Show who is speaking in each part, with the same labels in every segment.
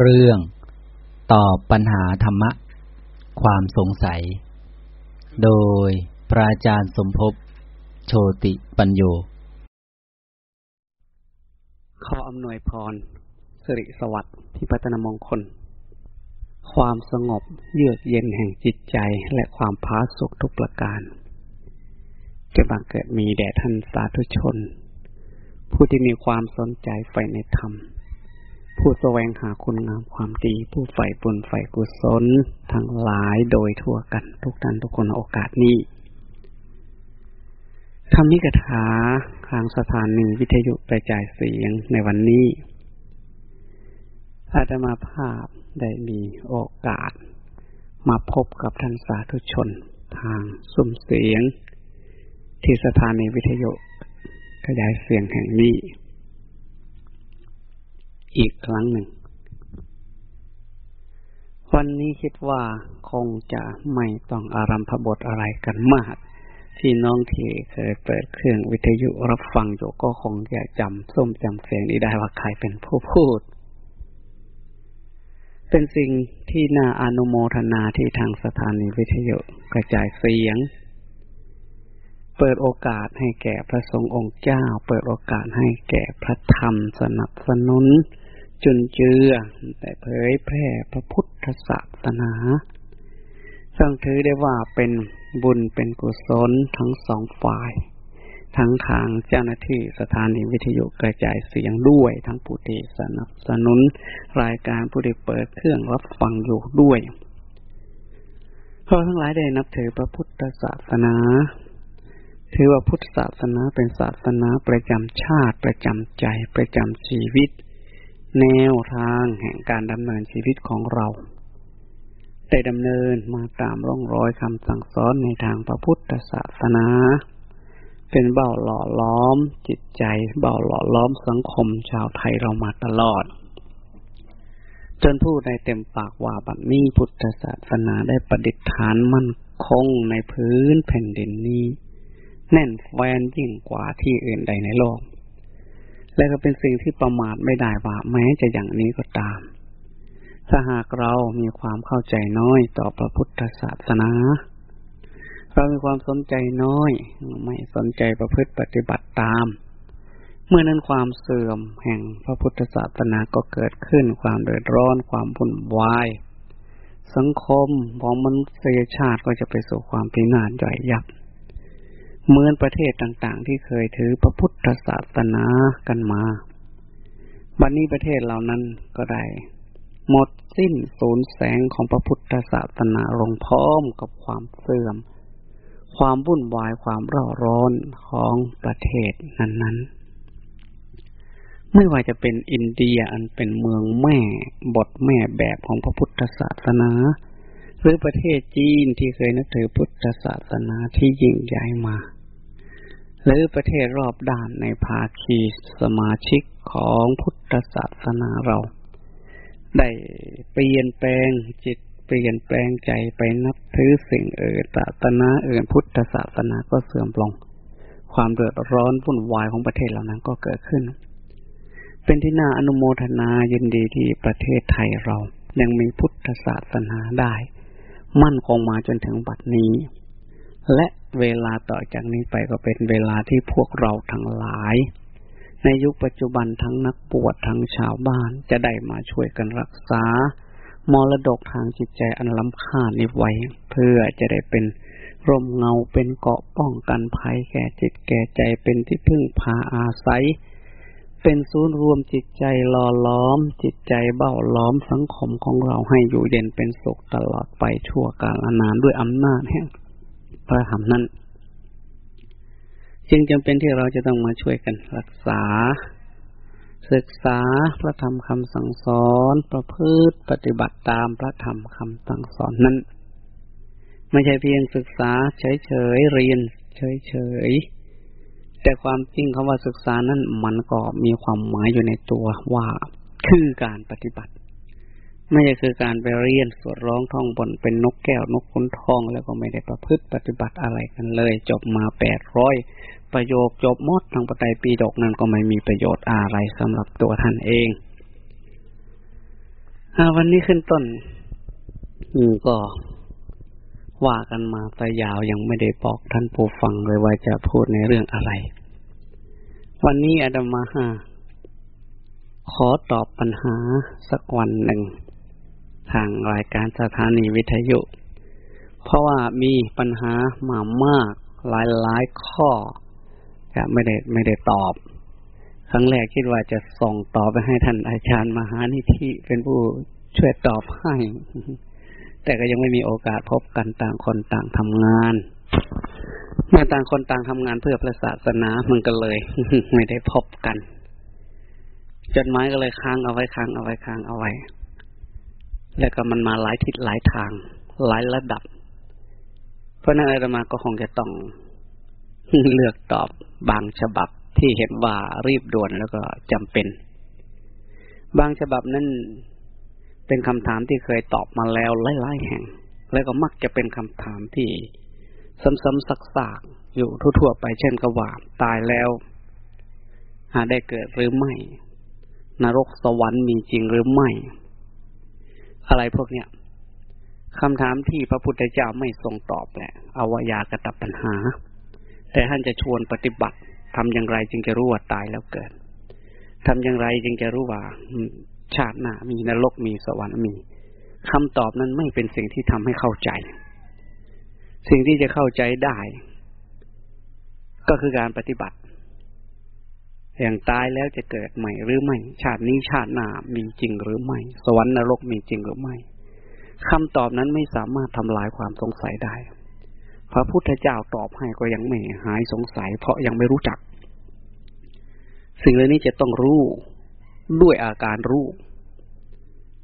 Speaker 1: เรื่องตอบปัญหาธรรมะ ความสงสัย โดยพระอาจารย์สมภพโชติปัญโย
Speaker 2: ขออำนวยพรสิริสวัสดิ์ที่พัฒนมงคล ความสงบเยือกเย็นแห่งจิตใจและความพาสุขทุกประการจะบังเกิดมีแด่ท่านสาธุชน ผู้ที่มีความสนใจใฝ่ในธรรม ผู้แสวงหาคุณงามความดี ผู้ใฝ่บุญใฝ่กุศล ทั้งหลายโดยทั่วกันทุกท่านทุกคนโอกาสนี้ธรรมิกถาทางสถานีวิทยุกระจายเสียงในวันนี้อาตมาภาพได้มีโอกาส มาพบกับท่านสาธุชน ทางสุ่มเสียง ที่สถานีวิทยุกระจายเสียงแห่งนี้ อีกครั้งหนึ่ง วันนี้คิดว่าคงจะไม่ต้องอารัมพบทอะไรกันมากที่น้องที่เคยเปิดเครื่องวิทยุรับฟังอยู่ก็คงจะจำส้มจำเสียงนี้ได้ว่าใครเป็นผู้พูด เป็นสิ่งที่น่าอนุโมทนาที่ทางสถานีวิทยุกระจายเสียงเปิดโอกาสให้แก่พระสงฆ์องค์เจ้า เปิดโอกาสให้แก่พระธรรมสนับสนุน จุนเจือ แต่เผยแพร่พระพุทธศาสนาซึ่งถือได้ว่าเป็นบุญเป็นกุศลทั้งสองฝ่าย ทั้งทางเจ้าหน้าที่สถานีวิทยุกระจายเสียงด้วย ทั้งผู้ที่สนับสนุนรายการผู้ที่เปิดเครื่องรับฟังอยู่ด้วยเพราะทั้งหลายได้นับถือพระพุทธศาสนา ถือว่าพุทธศาสนาเป็นศาสนาประจำชาติประจำใจประจำชีวิต แนวทางแห่งการดำเนินชีวิตของเรา ได้ดำเนินมาตามร่องรอยคำสั่งสอนในทางพระพุทธศาสนา เป็นเบ้าหล่อล้อมจิตใจ เบ้าหล่อล้อมสังคมชาวไทยเรามาตลอด จนพูดได้เต็มปากว่าบัดนี้พุทธศาสนาได้ประดิษฐานมั่นคงในพื้นแผ่นดินนี้ แน่นแฟนยิ่งกว่าที่อื่นใดในโลก และก็เป็นสิ่งที่ประมาทไม่ได้ว่าแม้จะอย่างนี้ก็ตาม ถ้าหากเรามีความเข้าใจน้อยต่อพระพุทธศาสนา เรามีความสนใจน้อย ไม่สนใจประพฤติปฏิบัติตาม เมื่อนั้นความเสื่อมแห่งพระพุทธศาสนาก็เกิดขึ้น ความเดือดร้อน ความวุ่นวาย สังคมของมนุษยชาติก็จะไปสู่ความพินาศย่อยยับ เหมือนประเทศต่างๆ ที่เคยถือพระพุทธศาสนากันมา บัดนนี้ประเทศเหล่านั้นก็ได้ หมดสิ้นสูญแสงของพระพุทธศาสนาลงพร้อมกับความเสื่อม ความวุ่นวายความร่าร้อนของประเทศนั้นๆไม่ว่าจะเป็นอินเดียอันเป็นเมืองแม่บทแม่แบบของพระพุทธศาสนา หรือประเทศจีนที่เคยนับถือพุทธศาสนาที่ยิ่งใหญ่มา หรือประเทศรอบด้านในภาคีสมาชิกของพุทธศาสนาเรา ได้เปลี่ยนแปลงจิตเปลี่ยนแปลงใจไปนับถือสิ่งเอื่นศาสนาอื่นพุทธศาสนาก็เสื่อมลง ความเดือดร้อนวุ่นวายของประเทศเหล่านั้นก็เกิดขึ้น เป็นที่น่าอนุโมทนายินดีที่ประเทศไทยเรา ยังมีพุทธศาสนาได้ มั่นคงมาจนถึงบัดนี้ และเวลาต่อจากนี้ไปก็เป็นเวลาที่พวกเราทั้งหลาย ในยุคปัจจุบันทั้งนักบวชทั้งชาวบ้านจะได้มาช่วยกันรักษามรดกทางจิตใจอันล้ำค่านี้ไว้ เพื่อจะได้เป็นร่มเงาเป็นเกาะป้องกันภัยแก่จิตแก่ใจเป็นที่พึ่งพาอาศัย เป็นศูนย์รวมจิตใจหล่อล้อม จิตใจเบ้าล้อมสังคมของเราให้อยู่เย็นเป็นสุขตลอดไปชั่วกาลนานด้วยอำนาจแห่ง พระธรรมนั้นจึงจำเป็นที่เราจะต้องมาช่วยกันรักษา ศึกษาพระธรรมคำสั่งสอน ประพฤติปฏิบัติตามพระธรรมคำสั่งสอนนั้น ไม่ใช่เพียงศึกษาเฉยๆเรียนเฉยๆแต่ความจริงคำว่าศึกษานั้นมันก็มีความหมายอยู่ในตัวว่าคือการปฏิบัติ ไม่ใช่คือการไปเรียนสวดร้องท่องบนเป็นนกแก้วนกขุนทอง แล้วก็ไม่ได้ประพฤติปฏิบัติอะไรกันเลย จบมาแปดร้อยประโยคจบมดทางปไตยปีดกนั้นก็ไม่มีประโยชน์อะไรสำหรับตัวท่านเองวันนี้ขึ้นต้นก็ว่ากันมาแต่ยาวยังไม่ได้บอกท่านผู้ฟังเลยว่าจะพูดในเรื่องอะไร วันนี้อาดมาฮาขอตอบปัญหาสักวันหนึ่ง ทางรายการสถานีวิทยุ เพราะว่ามีปัญหามามากหลายหลายข้อไม่ได้ไม่ได้ตอบ ครั้งแรกคิดว่าจะส่งต่อไปให้ท่านอาจารย์มหานิธิเป็นผู้ช่วยตอบให้ แต่ก็ยังไม่มีโอกาสพบกันต่างคนต่างทำงานเมื่อต่างคนต่างทำงานเพื่อพระศาสนามันก็เลย ไม่ได้พบกัน จดหมายก็เลยค้างเอาไว้ค้างเอาไว้ค้างเอาไว้ แล้วก็มันมาหลายทิศหลายทาง หลายระดับ เพราะนั้นอาตมาก็คงจะต้องเลือกตอบบางฉบับที่เห็นว่ารีบด่วนแล้วก็จำเป็น บางฉบับนั้นเป็นคำถามที่เคยตอบมาแล้วหลายๆแห่ง แล้วก็มักจะเป็นคำถามที่ซ้ำๆซักๆอยู่ทั่วๆไปเช่นกว่าตายแล้ว หาได้เกิดหรือไม่ นรกสวรรค์มีจริงหรือไม่ อะไรพวกเนี้ยคำถามที่พระพุทธเจ้าไม่ทรงตอบแหละอวายากตับปัญหา แต่ท่านจะชวนปฏิบัติทำอย่างไรจึงจะรู้ว่าตายแล้วเกิดทำอย่างไรจึงจะรู้ว่าชาติหน้ามีนรกมีสวรรค์มีคำตอบนั้นไม่เป็นสิ่งที่ทำให้เข้าใจ สิ่งที่จะเข้าใจได้ ก็คือการปฏิบัติ อย่างตายแล้วจะเกิดใหม่หรือไม่ ชาตินี้ชาติหน้ามีจริงหรือไม่ สวรรค์นรกมีจริงหรือไม่คำตอบนั้นไม่สามารถทำลายความสงสัยได้ พระพุทธเจ้าตอบให้ก็ยังไม่หายสงสัย เพราะยังไม่รู้จัก สิ่งเหล่านี้จะต้องรู้ด้วยอาการรู้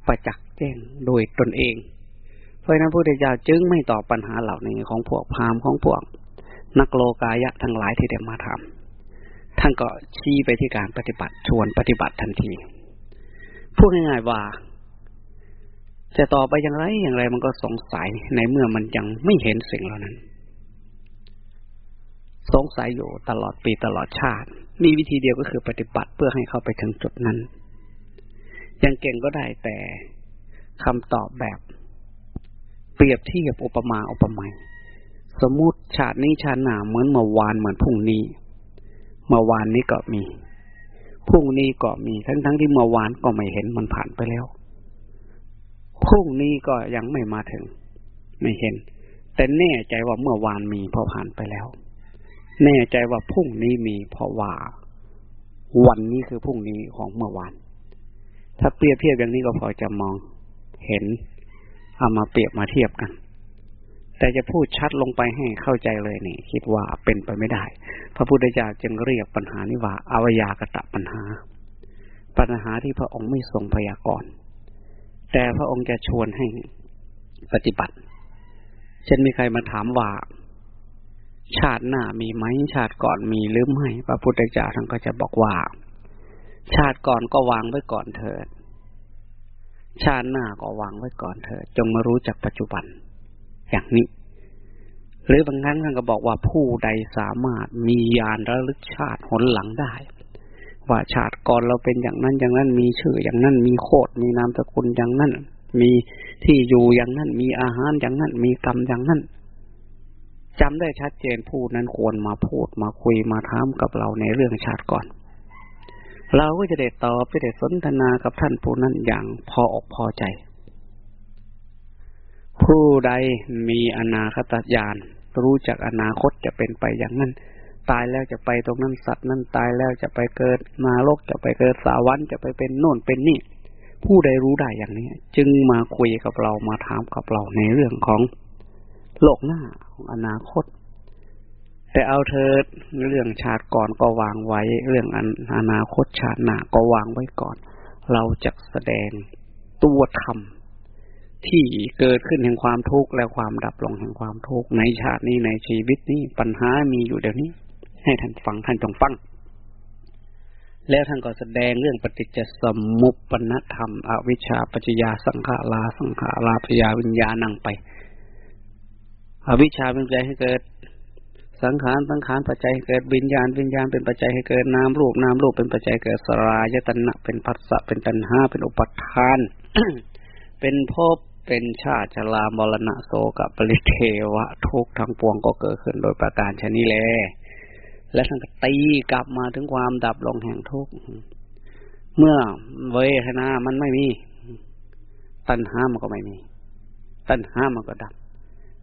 Speaker 2: ประจักษ์แจ้งโดยตนเอง เพราะนั้นพระพุทธเจ้าจึงไม่ตอบปัญหาเหล่านี้ของพวกพราหมณ์ของพวก นักโลกายะทั้งหลายที่ได้มาทำ ท่านก็ชี้ไปที่การปฏิบัติชวนปฏิบัติทันที พูดง่ายๆว่าจะต่อไปอย่างไรอย่างไรมันก็สงสัยในเมื่อมันยังไม่เห็นสิ่งเหล่านั้น สงสัยอยู่ตลอดปีตลอดชาติ มีวิธีเดียวก็คือปฏิบัติเพื่อให้เข้าไปถึงจุดนั้น ยังเก่งก็ได้แต่คำตอบแบบ เปรียบเทียบอุปมาอุปไมยสมมติชาตินี้ชาติหน้าเหมือนเมื่อวานเหมือนพรุ่งนี้ เมื่อวานนี้ก็มีพรุ่งนี้ก็มีทั้งทั้งที่เมื่อวานก็ไม่เห็นมันผ่านไปแล้วพรุ่งนี้ก็ยังไม่มาถึง ไม่เห็น แต่แน่ใจว่าเมื่อวานมีเพราะผ่านไปแล้ว แน่ใจว่าพรุ่งนี้มีเพราะว่า วันนี้คือพรุ่งนี้ของเมื่อวาน ถ้าเปรียบเทียบอย่างนี้ก็พอจะมองเห็นเอามาเปรียบมาเทียบกัน แต่จะพูดชัดลงไปให้เข้าใจเลยนี่ คิดว่าเป็นไปไม่ได้ พระพุทธเจ้าจึงเรียกปัญหานี้ว่าอวยากตะปัญหา ปัญหาที่พระองค์ไม่ทรงพยากรณ์แต่พระองค์จะชวนให้ปฏิบัติ เช่นมีใครมาถามว่า ชาติหน้ามีไหมชาติก่อนมีหรือไม่พระพุทธเจ้าท่านก็จะบอกว่า ชาติก่อนก็วางไว้ก่อนเถิด ชาติหน้าก็วางไว้ก่อนเถิด จงมารู้จักปัจจุบัน อย่างนี้ หรือบางครั้งท่านก็บอกว่าผู้ใดสามารถมียานระลึกชาติหนหลังได้ ว่าชาติก่อนเราเป็นอย่างนั้นอย่างนั้นมีชื่ออย่างนั้นมีโคดมีนามสกุลอย่างนั้น มีที่อยู่อย่างนั้น มีอาหารอย่างนั้น มีกรรมอย่างนั้นจำได้ชัดเจนผู้นั้นควรมาพูดมาคุยมาถามกับเราในเรื่องชาติก่อน เราก็จะได้ตอบจะได้สนทนากับท่านผู้นั้นอย่างพออกพอใจ ผู้ใดมีอนาคตญาณรู้จักอนาคตจะเป็นไปอย่างนั้น ตายแล้วจะไปตรงนั้นสัตว์นั้นตายแล้วจะไปเกิดมาโลกจะไปเกิดสาวันจะไปเป็นโน่นเป็นนี่ ผู้ใดรู้ได้อย่างนี้ จึงมาคุยกับเรามาถามกับเราในเรื่องของโลกหน้าของอนาคต แต่เอาเธอเรื่องชาติก่อนก็วางไว้ เรื่องอนาคตชาติหน้าก็วางไว้ก่อน เราจะแสดงตัวธรรม ที่เกิดขึ้นแห่งความทุกข์และความดับลงแห่งความทุกข์ในชาตินี้ในชีวิตนี้ปัญหามีอยู่เดี๋ยวนี้ ให้ท่านฟังท่านจงฟังแล้วท่านก็แสดงเรื่องปฏิจจสมุปปนธรรม อวิชชาปัจจยาสังขาราสังขาราปยาวิญญาณังไป อวิชชาเป็นใจให้เกิด สังขารสังขารปัจจัยเกิดวิญญาณวิญญาณเป็นปัจจัยให้เกิดนามรูปนามรูปเป็นปัจจัยเกิดสลายตนะเป็นปัสสะเป็นตัณหาเป็นอุปทาน เป็นภพ เป็นชาติชรามรณะโสกับปริเทวะ ทุกทั้งปวงก็เกิดขึ้นโดยประการชนิแลและทั้งตีกลับมาถึงความดับลงแห่งทุกข์เมื่อเวทนา มันไม่มี ตัณหามันก็ไม่มี ตัณหามันก็ดับ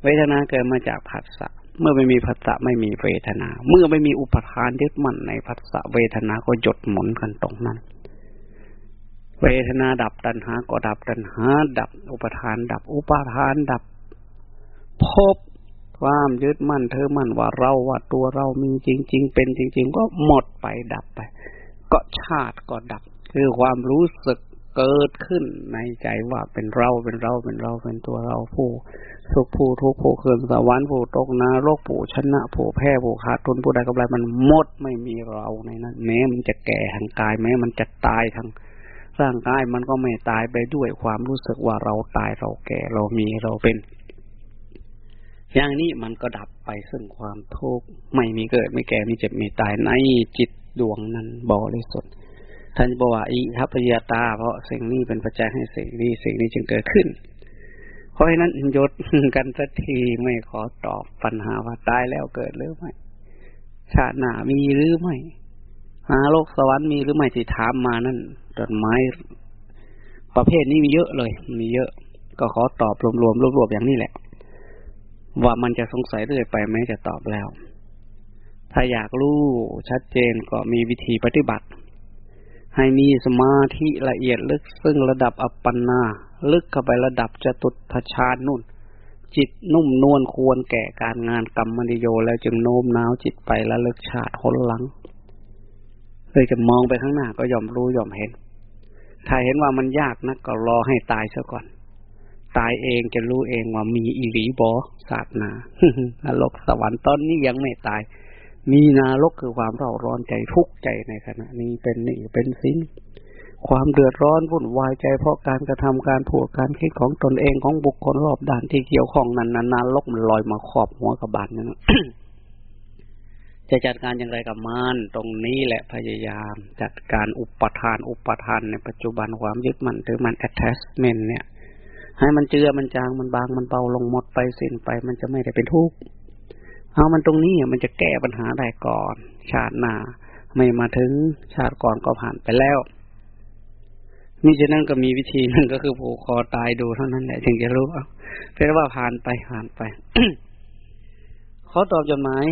Speaker 2: เวทนาเกิดมาจากผัสสะ เมื่อไม่มีผัสสะไม่มีเวทนา เมื่อไม่มีอุปทานยึดมั่นในผัสสะเวทนาก็หยดหมุนกันตรงนั้น เวทนาดับตัณหาก็ดับตัณหา ดับ อุปทาน ดับ อุปทาน ดับพบความยึดมั่นเธอมั่นว่าเราว่าตัวเรามีจริง ๆ เป็นจริง ๆ ก็หมดไปดับไป ก็ชาติก็ดับ คือความรู้สึกเกิดขึ้นในใจว่าเป็นเราเป็นเราเป็นเราเป็นตัวเราผู้สุขผู้ทุกข์ผู้เคืองสวรรค์ผู้ตกนรกผู้ชนะผู้แพ้ผู้ขาดทุนผู้ใดกำไรมันหมดไม่มีเราในนั้นแม้มันจะแก่ทางกายแม้มันจะตายทาง ร่างกายมันก็ไม่ตายไปด้วยความรู้สึกว่าเราตายเราแก่เรามีเราเป็น อย่างนี้มันก็ดับไปซึ่งความทุกข์ไม่มีเกิดไม่แก่ไม่เจ็บไม่ตายในจิตดวงนั้นบริสุทธิ์ท่านบอกว่าอิทัพยาตา เพราะสิ่งนี้เป็นปัจจัยให้สิ่งนี้สิ่งนี้จึงเกิดขึ้น เพราะฉะนั้นยศกันสักทีไม่ขอตอบปัญหาว่าตายแล้วเกิดหรือไม่ชาติหน้ามีหรือไม่หาโลกสวรรค์มีหรือไม่ที่ถามมานั่น ต้นไม้ประเภทนี้มีเยอะเลย มีเยอะ ก็ขอตอบรวมๆรวบๆอย่างนี้แหละ ว่ามันจะสงสัยเรื่อยไปไหมจะตอบแล้ว ถ้าอยากรู้ชัดเจนก็มีวิธีปฏิบัติ ให้มีสมาธิละเอียดลึกซึ่งระดับอัปปนา ลึกเข้าไประดับจตุทชาญนุ่น จิตนุ่มนวลควรแก่การงานกรรมนิโยแล้วจึงโน้มน้าวจิตไปและเลิกชาติหนหลังเลยจะมองไปข้างหน้าก็ยอมรู้ยอมเห็น ถ้าเห็นว่ามันยากนักก็รอให้ตายซะก่อน ตายเองจะรู้เองว่ามีอิริบอศาสนานรกสวรรค์ตอนนี้ยังไม่ตาย มีนารกคือความเร่าร้อนใจทุกข์ใจในขณะนี้เป็นนี่เป็นสินความเดือดร้อนวุ่นวายใจเพราะการกระทำการผูกการคิดของตนเองของบุคคลรอบด้านที่เกี่ยวข้องนั้นนานรกมันลอยมาครอบหัวกับบานนั้น จะจัดการอย่างไรกับมันตรงนี้แหละพยายาม จัดการอุปทานอุปทานในปัจจุบันความยึดมั่นหรือมัน attachment เนี่ย ให้มันเจือมันจางมันบางมันเบาลงหมดไปสิ้นไป มันจะไม่ได้เป็นทุกข์เอามันตรงนี้มันจะแก้ปัญหาได้ก่อน ชาติหน้าไม่มาถึงชาติก่อนก็ผ่านไปแล้วนี่ฉะนั้นก็มีวิธีนึงก็คือผูกคอตายดูเท่านั้นแหละถึงจะรู้เอาเป็นว่าผ่านไปผ่านไปขอตอบจดหมาย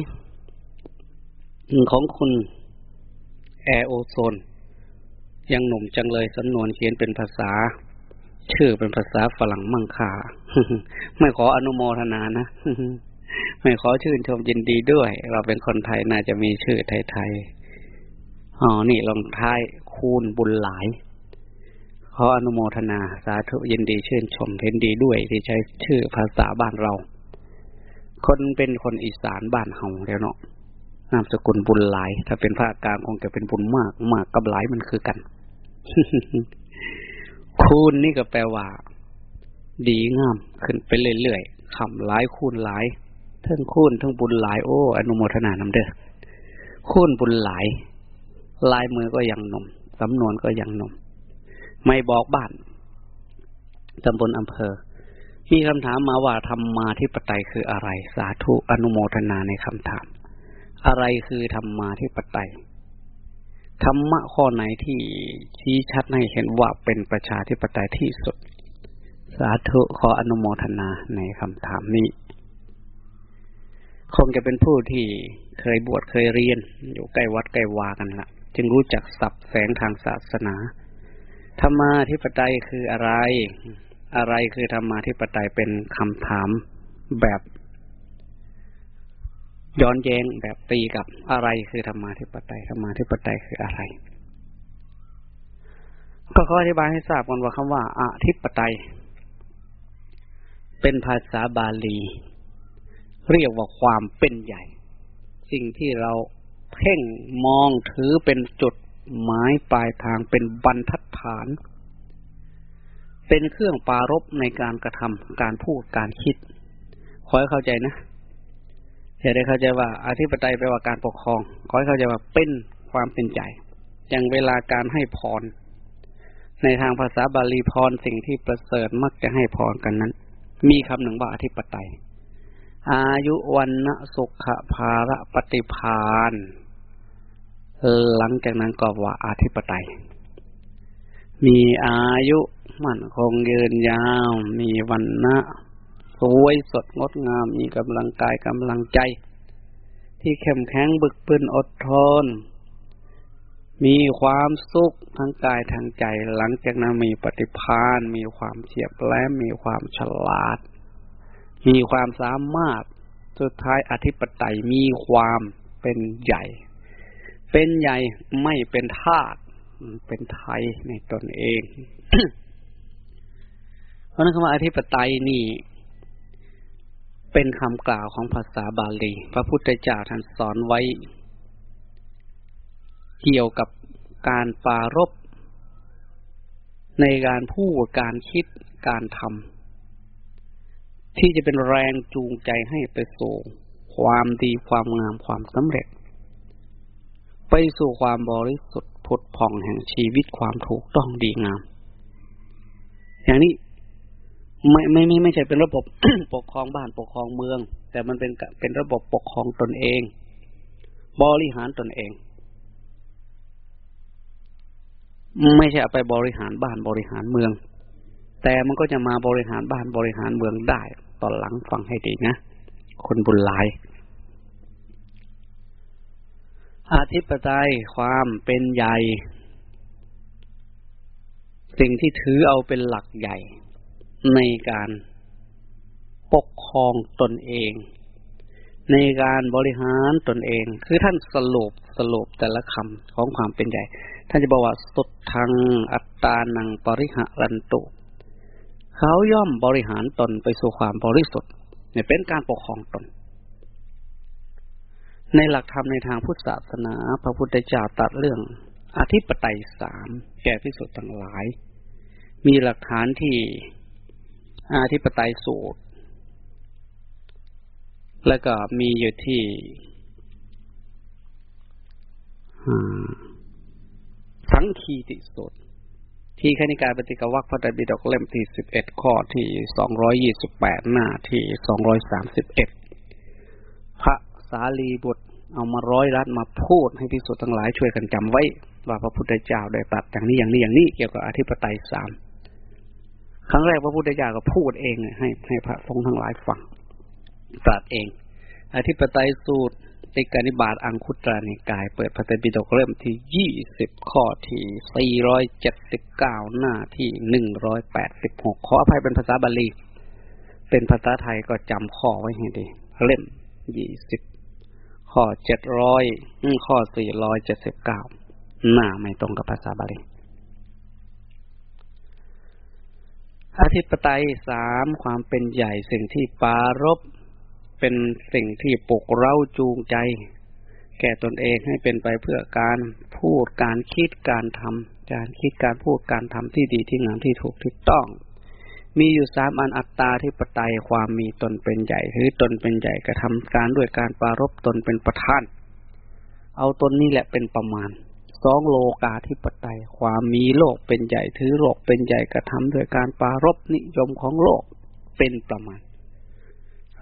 Speaker 2: ของคุณแอโอโซน ยังหนุ่มจังเลยสำนวนเขียนเป็นภาษา ชื่อเป็นภาษาฝรั่งมั่งค่าไม่ขออนุโมทนานะ ไม่ขอชื่นชมยินดีด้วย เราเป็นคนไทยน่าจะมีชื่อไทยๆอ๋อนี่ลงท้ายคูณบุญหลาย ขออนุโมทนา สาธุยินดีชื่นชมเห็นดีด้วยที่ใช้ชื่อภาษาบ้านเรา คนเป็นคนอีสานบ้านเฮาแล้วเนาะ นามสกุลบุญหลาย ถ้าเป็นภาคกลางคงจะเป็นบุญมาก มากกับหลายมันคือกัน คูณนี่ก็แปลว่า ดีงาม ขึ้นไปเรื่อยๆคำหลายคูณหลายทั้งคุณทั้งบุญหลาย โอ้อนุโมทนานำเด้อคุณบุญหลาย ลายมือก็ยังหนุ่มสำนวนก็ยังหนุ่มไม่บอกบ้านตำบลอำเภอ มีคำถามมาว่าธรรมาธิปไตยคืออะไร สาธุอนุโมทนาในคำถาม อะไรคือธรรมาธิปไตยธรรมะข้อไหนที่ชี้ชัดให้เห็นว่าเป็นประชาธิปไตยที่สุด สาธุขออนุโมทนาในคำถามนี้ คงจะเป็นผู้ที่เคยบวชเคยเรียน อยู่ใกล้วัดใกล้วากันละจึงรู้จักสับแสงทางศาสนาธรรมาธิปไตยคืออะไร อะไรคือธรรมาธิปไตยเป็นคำถามแบบ ย้อนแย้งแบบตีกับอะไรคือธรรมาธิปไตยธรรมาธิปไตยคืออะไร ก็ขออธิบายให้ทราบก่อนว่าคำว่าอาธิปไตย เป็นภาษาบาลี เรียกว่าความเป็นใหญ่ สิ่งที่เราเพ่งมองถือเป็นจุดหมายปลายทางเป็นบรรทัดฐาน เป็นเครื่องปารบในการกระทำการพูดการคิด ขอให้เข้าใจนะ อย่าได้เข้าใจว่าอธิปไตยแปลว่าการปกครอง ขอให้เข้าใจว่าเป็นความเป็นใหญ่อย่างเวลาการให้พร ในทางภาษาบาลีพรสิ่งที่ประเสริฐมักจะให้พรกันนั้น มีคำหนึ่งว่าอธิปไตย อายุวันนะสุขภาระปฏิพานหลังจากนั้นก็ว่าอธิปไตย มีอายุมั่นคงยืนยาว มีวันนะ สวยสดงดงาม มีกำลังกายกำลังใจ ที่เข้มแข็งบึกบึนอดทน มีความสุขทั้งกายทั้งใจ หลังจากนั้นมีปฏิภาณมีความเฉียบแหลมมีความฉลาด มีความสามารถสุดท้ายอธิปไตยมีความเป็นใหญ่ เป็นใหญ่ไม่เป็นทาสเป็นไทยในตนเอง เพราะนั้นคำว่าอธิปไตยนี่ เป็นคำกล่าวของภาษาบาลี พระพุทธเจ้าท่านสอนไว้ เกี่ยวกับการปารบในการพูดการคิดการทำที่จะเป็นแรงจูงใจให้ไปสู่ความดีความงามความสำเร็จ ไปสู่ความบริสุทธิ์ผุดผ่องแห่งชีวิตความถูกต้องดีงาม อย่างนี้ ไม่ไม่ไม่ไม่ใช่เป็นระบบปกครองบ้านปกครองเมือง แต่มันเป็นเป็นระบบปกครองตนเอง บริหารตนเอง ไม่ใช่เอาไปบริหารบ้านบริหารเมือง แต่มันก็จะมาบริหารบ้านบริหารเมืองได้ตอนหลังฟังให้ดีนะคนบุญหลายอาธิปไตยความเป็นใหญ่ สิ่งที่ถือเอาเป็นหลักใหญ่ ในการปกครองตนเอง ในการบริหารตนเอง คือท่านสรุปสรุปแต่ละคำของความเป็นใหญ่ ท่านจะบอกว่าสุดทางอัตตานังปริหารันตุเขาย่อมบริหารตนไปสู่ความบริสุทธิ์เนี่ยเป็นการปกครองตน ในหลักธรรมในทางพุทธศาสนา พระพุทธเจ้าตัดเรื่อง อธิปไตยสามแก่พิสุทธ์ทั้งหลาย มีหลักฐานที่ อาธิปไตยสูตร แล้วก็มีอยู่ที่สังคีติสูตรที่คณิกายปฏิกวัคพระไตรปิฎกเล่มที่สิบเอ็ดข้อที่สองร้อยยี่สิบแปดหน้าที่สองร้อยสามสิบเอ็ดพระสาลีบุตรเอามาร้อยรัดมาพูดให้พิสุทธ์ทั้งหลายช่วยกันจำไว้ ว่าพระพุทธเจ้าได้ตัดอย่างนี้อย่างนี้อย่างนี้เกี่ยวกับอธิปไตยสาม ครั้งแรกพระพุทธเจ้าก็พูดเองให้ให้พระสงฆ์ทั้งหลายฟังตรัสเอง อธิปไตยสูตรติกานิบาตอังคุตรานิกาย เปิดพระไตรปิฎกเริ่มที่ยี่สิบข้อที่สี่ร้อยเจ็ดสิบเก้าหน้าที่หนึ่งร้อยแปดสิบหกขออภัยเป็นภาษาบาลี เป็นภาษาไทยก็จำข้อไว้ให้ดี เล่มยี่สิบข้อเจ็ดร้อยข้อสี่ร้อยเจ็ดสิบเก้าหน้าไม่ตรงกับภาษาบาลี อธิปไตยสามความเป็นใหญ่สิ่งที่ปารบเป็นสิ่งที่ปลุกเร้าจูงใจ แก่ตนเองให้เป็นไปเพื่อการพูดการคิดการทำการคิดการพูดการทำที่ดีที่งามที่ถูกที่ต้อง มีอยู่สามอันอัตตาที่ปไตยความมีตนเป็นใหญ่หรือตนเป็นใหญ่กระทำการด้วยการปารบตนเป็นประธาน เอาตนนี่แหละเป็นประมาณ สองโลกาธิปไตย ความมีโลกเป็นใหญ่ถือโลกเป็นใหญ่กระทำด้วยการปารบนิยมของโลกเป็นประมาณ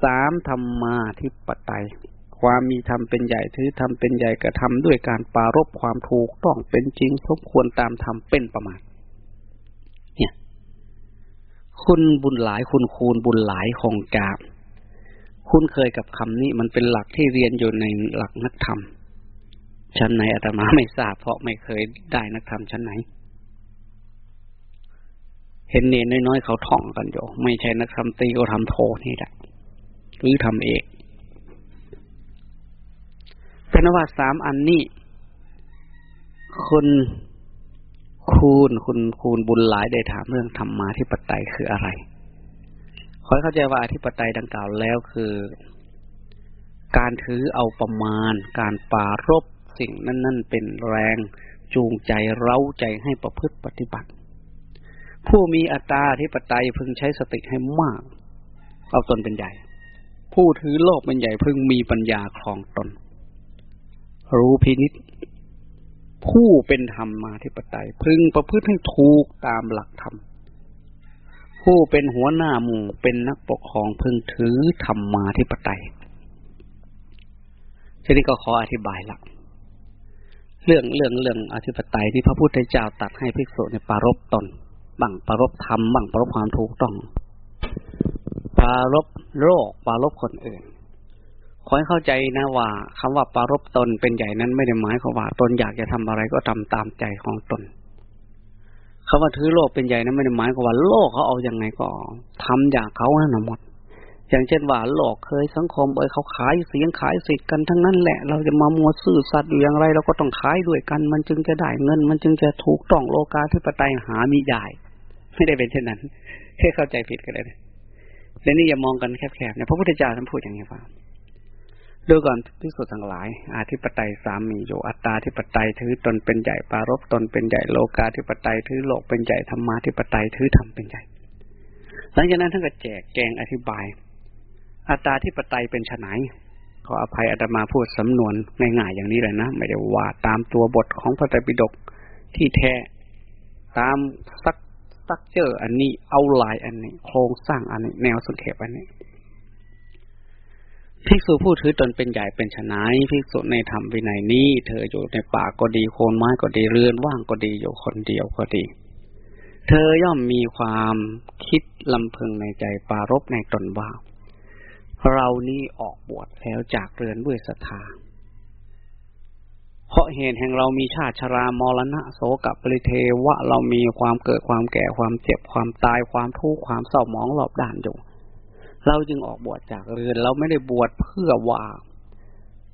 Speaker 2: สามธรรมาธิปไตย ความมีธรรมเป็นใหญ่ถือธรรมเป็นใหญ่กระทำด้วยการปารบความถูกต้องเป็นจริงสมควรตามธรรมเป็นประมาณเนี่ย คุณบุญหลายคุณคูณบุญหลายคงจาคุณเคยกับคำนี้มันเป็นหลักที่เรียนอยู่ในหลักนักธรรม ชั้นไหนอาตมาไม่ทราบเพราะไม่เคยได้นักธรรมชั้นไหน เห็นเนนน้อยๆเขาท่องกันอยู่ไม่ใช่นักธรรมตีก็ทำโทนี่แหละหรือทำเองเป็นว่าสามอันนี้คุณคูณคุณคูณบุญหลายได้ถามเรื่องธรรมาธิปไตยคืออะไร ขอให้เข้าใจว่าอธิปไตยดังกล่าวแล้วคือ การถือเอาประมาณ การปารบ สิ่งนั้น ๆ เป็นแรงจูงใจเร้าใจให้ประพฤติปฏิบัติ ผู้มีอัตตาธิปไตยพึงใช้สติให้มาก เอาตนเป็นใหญ่ ผู้ถือโลกเป็นใหญ่พึงมีปัญญาครองตน รู้พินิษผู้เป็นธรรมมาธิปไตย พึงประพฤติให้ถูกตามหลักธรรมผู้เป็นหัวหน้าหมู่เป็นนักปกครองพึงถือธรรมมาธิปไตยทีนี้ก็ขออธิบายละ เรื่องเรื่องเรื่องอธิปไตยที่พระพุทธเจ้าตัดให้ภิกษุในปารบตนบังปารบธรรมบังปารบความถูกต้องปารบโรคปารบคนอื่น ขอให้เข้าใจนะว่าคำว่าปารบตนเป็นใหญ่นั้นไม่ได้หมายความว่าตนอยากจะทำอะไรก็ทำตามใจของตนคำว่าถือโลกเป็นใหญ่นั้นไม่ได้หมายความว่าโลกเขาเอาอยัางไงก็ทำอย่างเขานั่นหมด อย่างเช่นว่าโลอกเคยสังคมเอ้ยเขาขายเสียงขายสิทธิ์กันทั้งนั้นแหละ เราจะมามัวซื่อสัตย์อยู่อย่างไรเราก็ต้องขายด้วยกัน มันจึงจะได้เงิน มันจึงจะถูกต้องโลกาธิปไตยหามีใหญ่ไม่ได้เป็นเช่นนั้นแค่เข้าใจผิดกันเลยและนี่อย่ามองกันแคบๆเนะพระพุทธเจ้าท่านพูดอย่างนี้ว่าดูก่อนพิสุดทั้งหลาย อาธิปไตยสามมีอยู่อัตตาธิปไตยถือตนเป็นใหญ่ปารบตนเป็นใหญ่โลกาธิปไตยถือโลกเป็นใหญ่ธรรมาธิปไตยถือธรรมเป็นใหญ่หลังจากนั้นท่านก็แจกแกงอธิบาย อัตตาธิปไตยเป็นไฉนขออภัยอาตมาพูดสำนวนง่ายๆอย่างนี้เลยนะ ไม่ได้ว่าตามตัวบทของพระไตรปิฎกที่แท้ตามสักสักเจออันนี้เอาลายอันนี้ โครงสร้างอันนี้ แนวสุดเขบอันนี้ภิกษุผู้ถือตนเป็นใหญ่เป็นชนายภิกษุในธรรมวินัยนี้ เธออยู่ในป่าก็ดีโคนไม้ก็ดีเรือนว่างก็ดีอยู่คนเดียวก็ดี เธอย่อมมีความคิดลำพึงในใจปารบในตนว่า เรานี่ออกบวชแล้วจากเรือนด้วยศรัทธา เพราะเหตุแห่งเรามีชาติชรามรณะโสกับปริเทวะเรามีความเกิดความแก่ความเจ็บความตายความทุกข์ความเศร้าหมองหลอบด่านอยู่เราจึงออกบวชจากเรือนเราไม่ได้บวชเพื่อว่า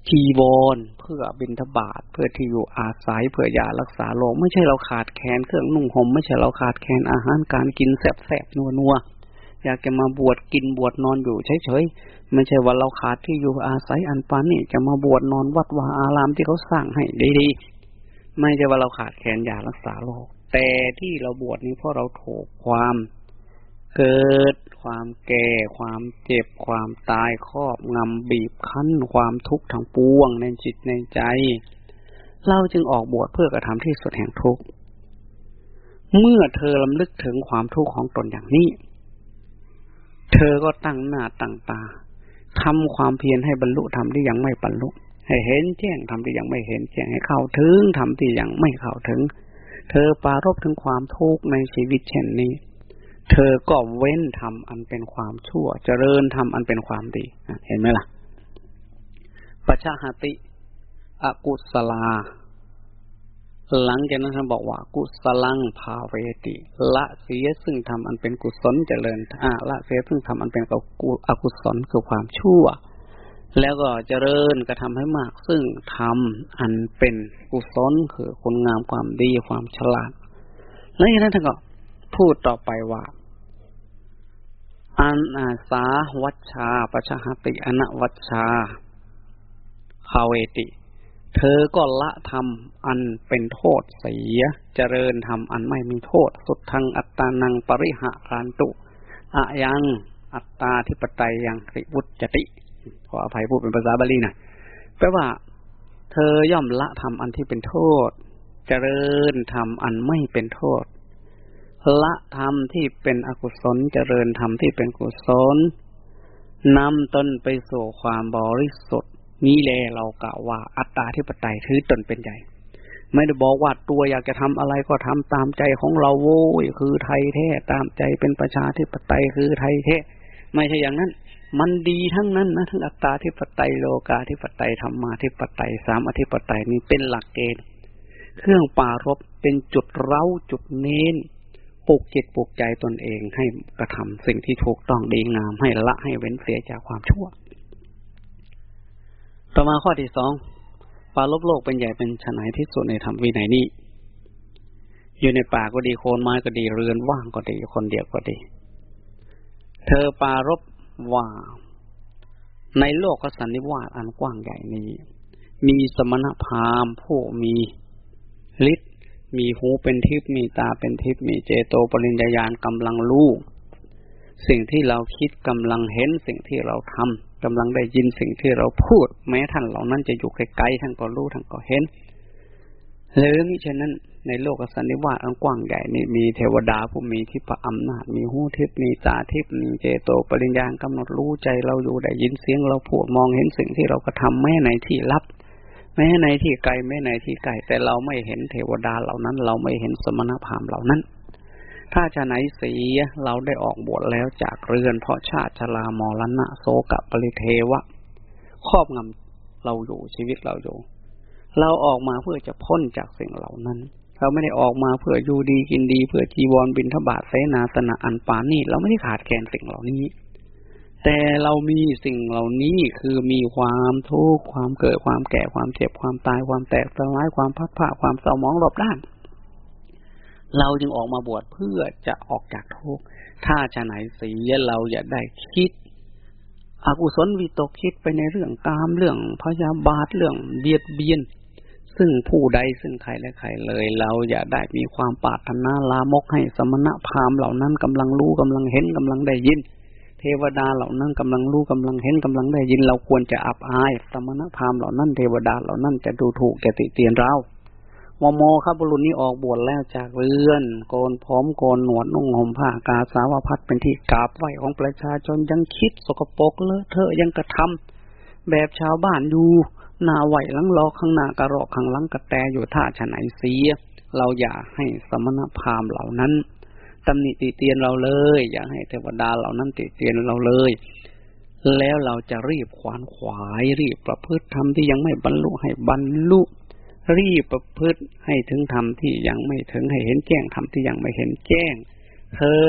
Speaker 2: จีวรเพื่อบิณฑบาตเพื่อที่อยู่อาศัยเพื่อยารักษาโรคไม่ใช่เราขาดแคลนเครื่องนุ่งห่มไม่ใช่เราขาดแคลนอาหารการกินแสบๆนัวๆอยากจะมาบวชกินบวชนอนอยู่เฉยๆ ไม่ใช่ว่าเราขาดที่อยู่อาศัยอันปานนี่จะมาบวชนอนวัดวาอารามที่เขาสร้างให้ดีๆ ไม่ใช่ว่าเราขาดแคลนยารักษาโรค แต่ที่เราบวชนี้เพราะเราถูกความเกิด ความแก่ ความเจ็บ ความตายครอบงำบีบคั้น ความทุกข์ทั้งปวงในจิตในใจ เราจึงออกบวชเพื่อกระทำที่สุดแห่งทุกข์ เมื่อเธอลำลึกถึงความทุกข์ของตนอย่างนี้ เธอก็ตั้งหน้าตั้งตา ทำความเพียรให้บรรลุธรรมที่ยังไม่บรรลุ ให้เห็นแจ้งธรรมที่ยังไม่เห็นแจ้งให้เข้าถึงธรรมที่ยังไม่เข้าถึง เธอปารบถึงความทุกข์ในชีวิตเช่นนี้ เธอก็เว้นธรรมอันเป็นความชั่ว เจริญธรรมอันเป็นความดีเห็นไหมล่ะปัชหติ อกุศลา หลังจากนั้นท่านบอกว่า กุศลังภาเวติ ละเสียซึ่งทำอันเป็นกุศลเจริญอ่าละเสียซึ่งทำอันเป็นอกุศลคือความชั่ว แล้วก็เจริญกระทำให้มาก ซึ่งทำอันเป็นกุศลคือคุณงามความดีความฉลาด แล้วอย่างนั้นท่านก็พูดต่อไปว่าอันอาสาวัชชาปชหติ อนวัชชาภาเวติ เธอก็ละธรรมอันเป็นโทษเสีย เจริญธรรมอันไม่มีโทษ สุดทางอัตตานังปริหะรันตุอะยังอัตตาทิปไตยยังริวุจติ ขออภัยพูดเป็นภาษาบาลีนะแปลว่า เธอย่อมละธรรมอันที่เป็นโทษ เจริญธรรมอันไม่เป็นโทษ ละธรรมที่เป็นอกุศล เจริญธรรมที่เป็นกุศลนำตนไปสู่ความบริสุทธิ นี้แลเรากล่าวว่าอัตตาที่ปไตยถือตนเป็นใหญ่ ไม่ได้บอกว่าตัวอยากจะทำอะไรก็ทำตามใจของเราโว้ยคือไทยแท้ตามใจเป็นประชาธิปไตยคือไทยแท้ไม่ใช่อย่างนั้น มันดีทั้งนั้นนะทั้งอัตตาที่ปไตยโลกาที่ปไตยธรรมาที่ปไตยสามอธิปไตยนี้เป็นหลักเกณฑ์เครื่องปารบเป็นจุดเร้าจุดเน้นปลุกจิตปลุกใจตนเองให้กระทำสิ่งที่ถูกต้องดีงามให้ละให้เว้นเสียจากความชั่ว ต่อมาข้อที่สองปาลบโลกเป็นใหญ่เป็นฉนายที่สุดในธรรมวินัยนี้ อยู่ในป่าก็ดีโคนไม้ก็ดีเรือนว่างก็ดีคนเดียวก็ดี เธอปารบว่า ในโลกสันนิวาสอันกว้างใหญ่นี้ มีสมณพราหมณ์ผู้มีฤทธิ์มีหูเป็นทิพย์มีตาเป็นทิพย์มีเจโตปริญญาญาณกำลังรู้สิ่งที่เราคิดกำลังเห็นสิ่งที่เราทำ กำลังได้ยินสิ่งที่เราพูด แม้ท่านเหล่านั้นจะอยู่ไกลๆท่านก็รู้ท่านก็เห็น หรือมิฉะนั้นในโลกสันนิวาสอันกว้างใหญ่นี่มีเทวดาผู้มีทิพย์อำนาจ มีหูทิพย์มีตาทิพย์มีเจโตปริญญาณกำหนดรู้ใจเราอยู่ได้ยินเสียงเราพูดมองเห็นสิ่งที่เรากระทาแม้ในที่ลับ แม้ในที่ไกลแม้ในที่ไกลแต่เราไม่เห็นเทวดาเหล่านั้น เราไม่เห็นสมณพราหมณ์เหล่านั้น ถ้าจะไหนสีเราได้ออกบวชแล้วจากเรือน เพราะชาติชรามรณะโสกปริเทวะ ครอบงำเราอยู่ชีวิตเราอยู่ เราออกมาเพื่อจะพ้นจากสิ่งเหล่านั้น เราไม่ได้ออกมาเพื่ออยู่ดีกินดี เพื่อจีวรบินทบาทเสนาสนะอันปานี่เราไม่ได้ขาดแคลนสิ่งเหล่านี้ แต่เรามีสิ่งเหล่านี้คือมีความทุกข์ความเกิดความแก่ความเจ็บความตายความแตกสลายความพัดผ่าความเศร้ามองรอบด้าน เราจึงออกมาบวชเพื่อจะออกจากทุกข์ถ้าจะไหนสีเราอย่าได้คิด อกุศลวิตกคิดไปในเรื่องกามเรื่องพยาบาทเรื่องเบียดเบียน ซึ่งผู้ใดซึ่งใครและใครเลย เราอย่าได้มีความปารถนาลามกให้สมณะพราหมณ์เหล่านั้นกำลังรู้กำลังเห็นกำลังได้ยิน เทวดาเหล่านั้นกำลังรู้กำลังเห็นกำลังได้ยิน เราควรจะอับอาย สมณะพราหมณ์เหล่านั้นเทวดาเหล่านั้นจะดูถูกจะติเตียนเรา มโมครับบุรุษนี้ออกบวชแล้วจากเรือน โกนพร้อมโกนหนวดนุ่งห่มผ้ากาสาวพัดเป็นที่กราบไหวของประชาชนยังคิดสกปรกเลอะเทอะยังกระทำแบบชาวบ้านอยู่หน้าไหวลังรอข้างหน้ากระรอกข้างหลังกระแตอยู่ท่าฉไหนเสีย เราอย่าให้สมณพราหมณ์เหล่านั้นตำหนิติเตียนเราเลย อย่าให้เทวดาเหล่านั้นติเตียนเราเลย แล้วเราจะรีบขวานขวายรีบประพฤติธรรมที่ยังไม่บรรลุให้บรรลุ รีบประพฤติให้ถึงธรรมที่ยังไม่ถึงให้เห็นแจ้งธรรมที่ยังไม่เห็นแจ้ง เธอ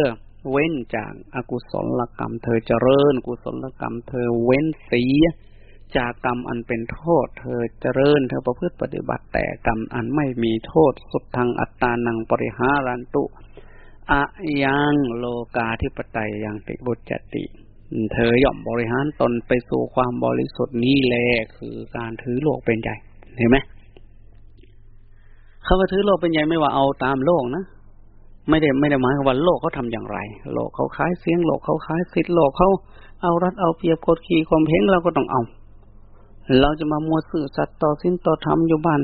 Speaker 2: เว้นจากอากุศลกรรม เธอเจริญ กุศลกรรม เธอเว้นเสียจากกรรมอันเป็นโทษ เธอเจริญ เธอประพฤติปฏิบัติแต่กรรมอันไม่มีโทษ สุดทางอัตตานังปริหารันตุอะยังโลกาธิปไตยยังติบุจติ เธอย่อมบริหารตนไปสู่ความบริสุทธิ์นี่แหละคือการถือโลกเป็นใหญ่เห็นไหม เขามาถือโลกเป็นใหญ่ไม่ว่าเอาตามโลกนะไม่ได้ไม่ได้หมายว่าโลกเขาทำอย่างไร โลกเขาขายเสียงโลกเขาขายสิทธิ์โลกเขาเอารัดเอาเปรียบกดขี่ข่มเหงเราก็ต้องเอา เราจะมามัวสื่อสัตว์ต่อสิ้นต่อธรรมอยู่บ้าน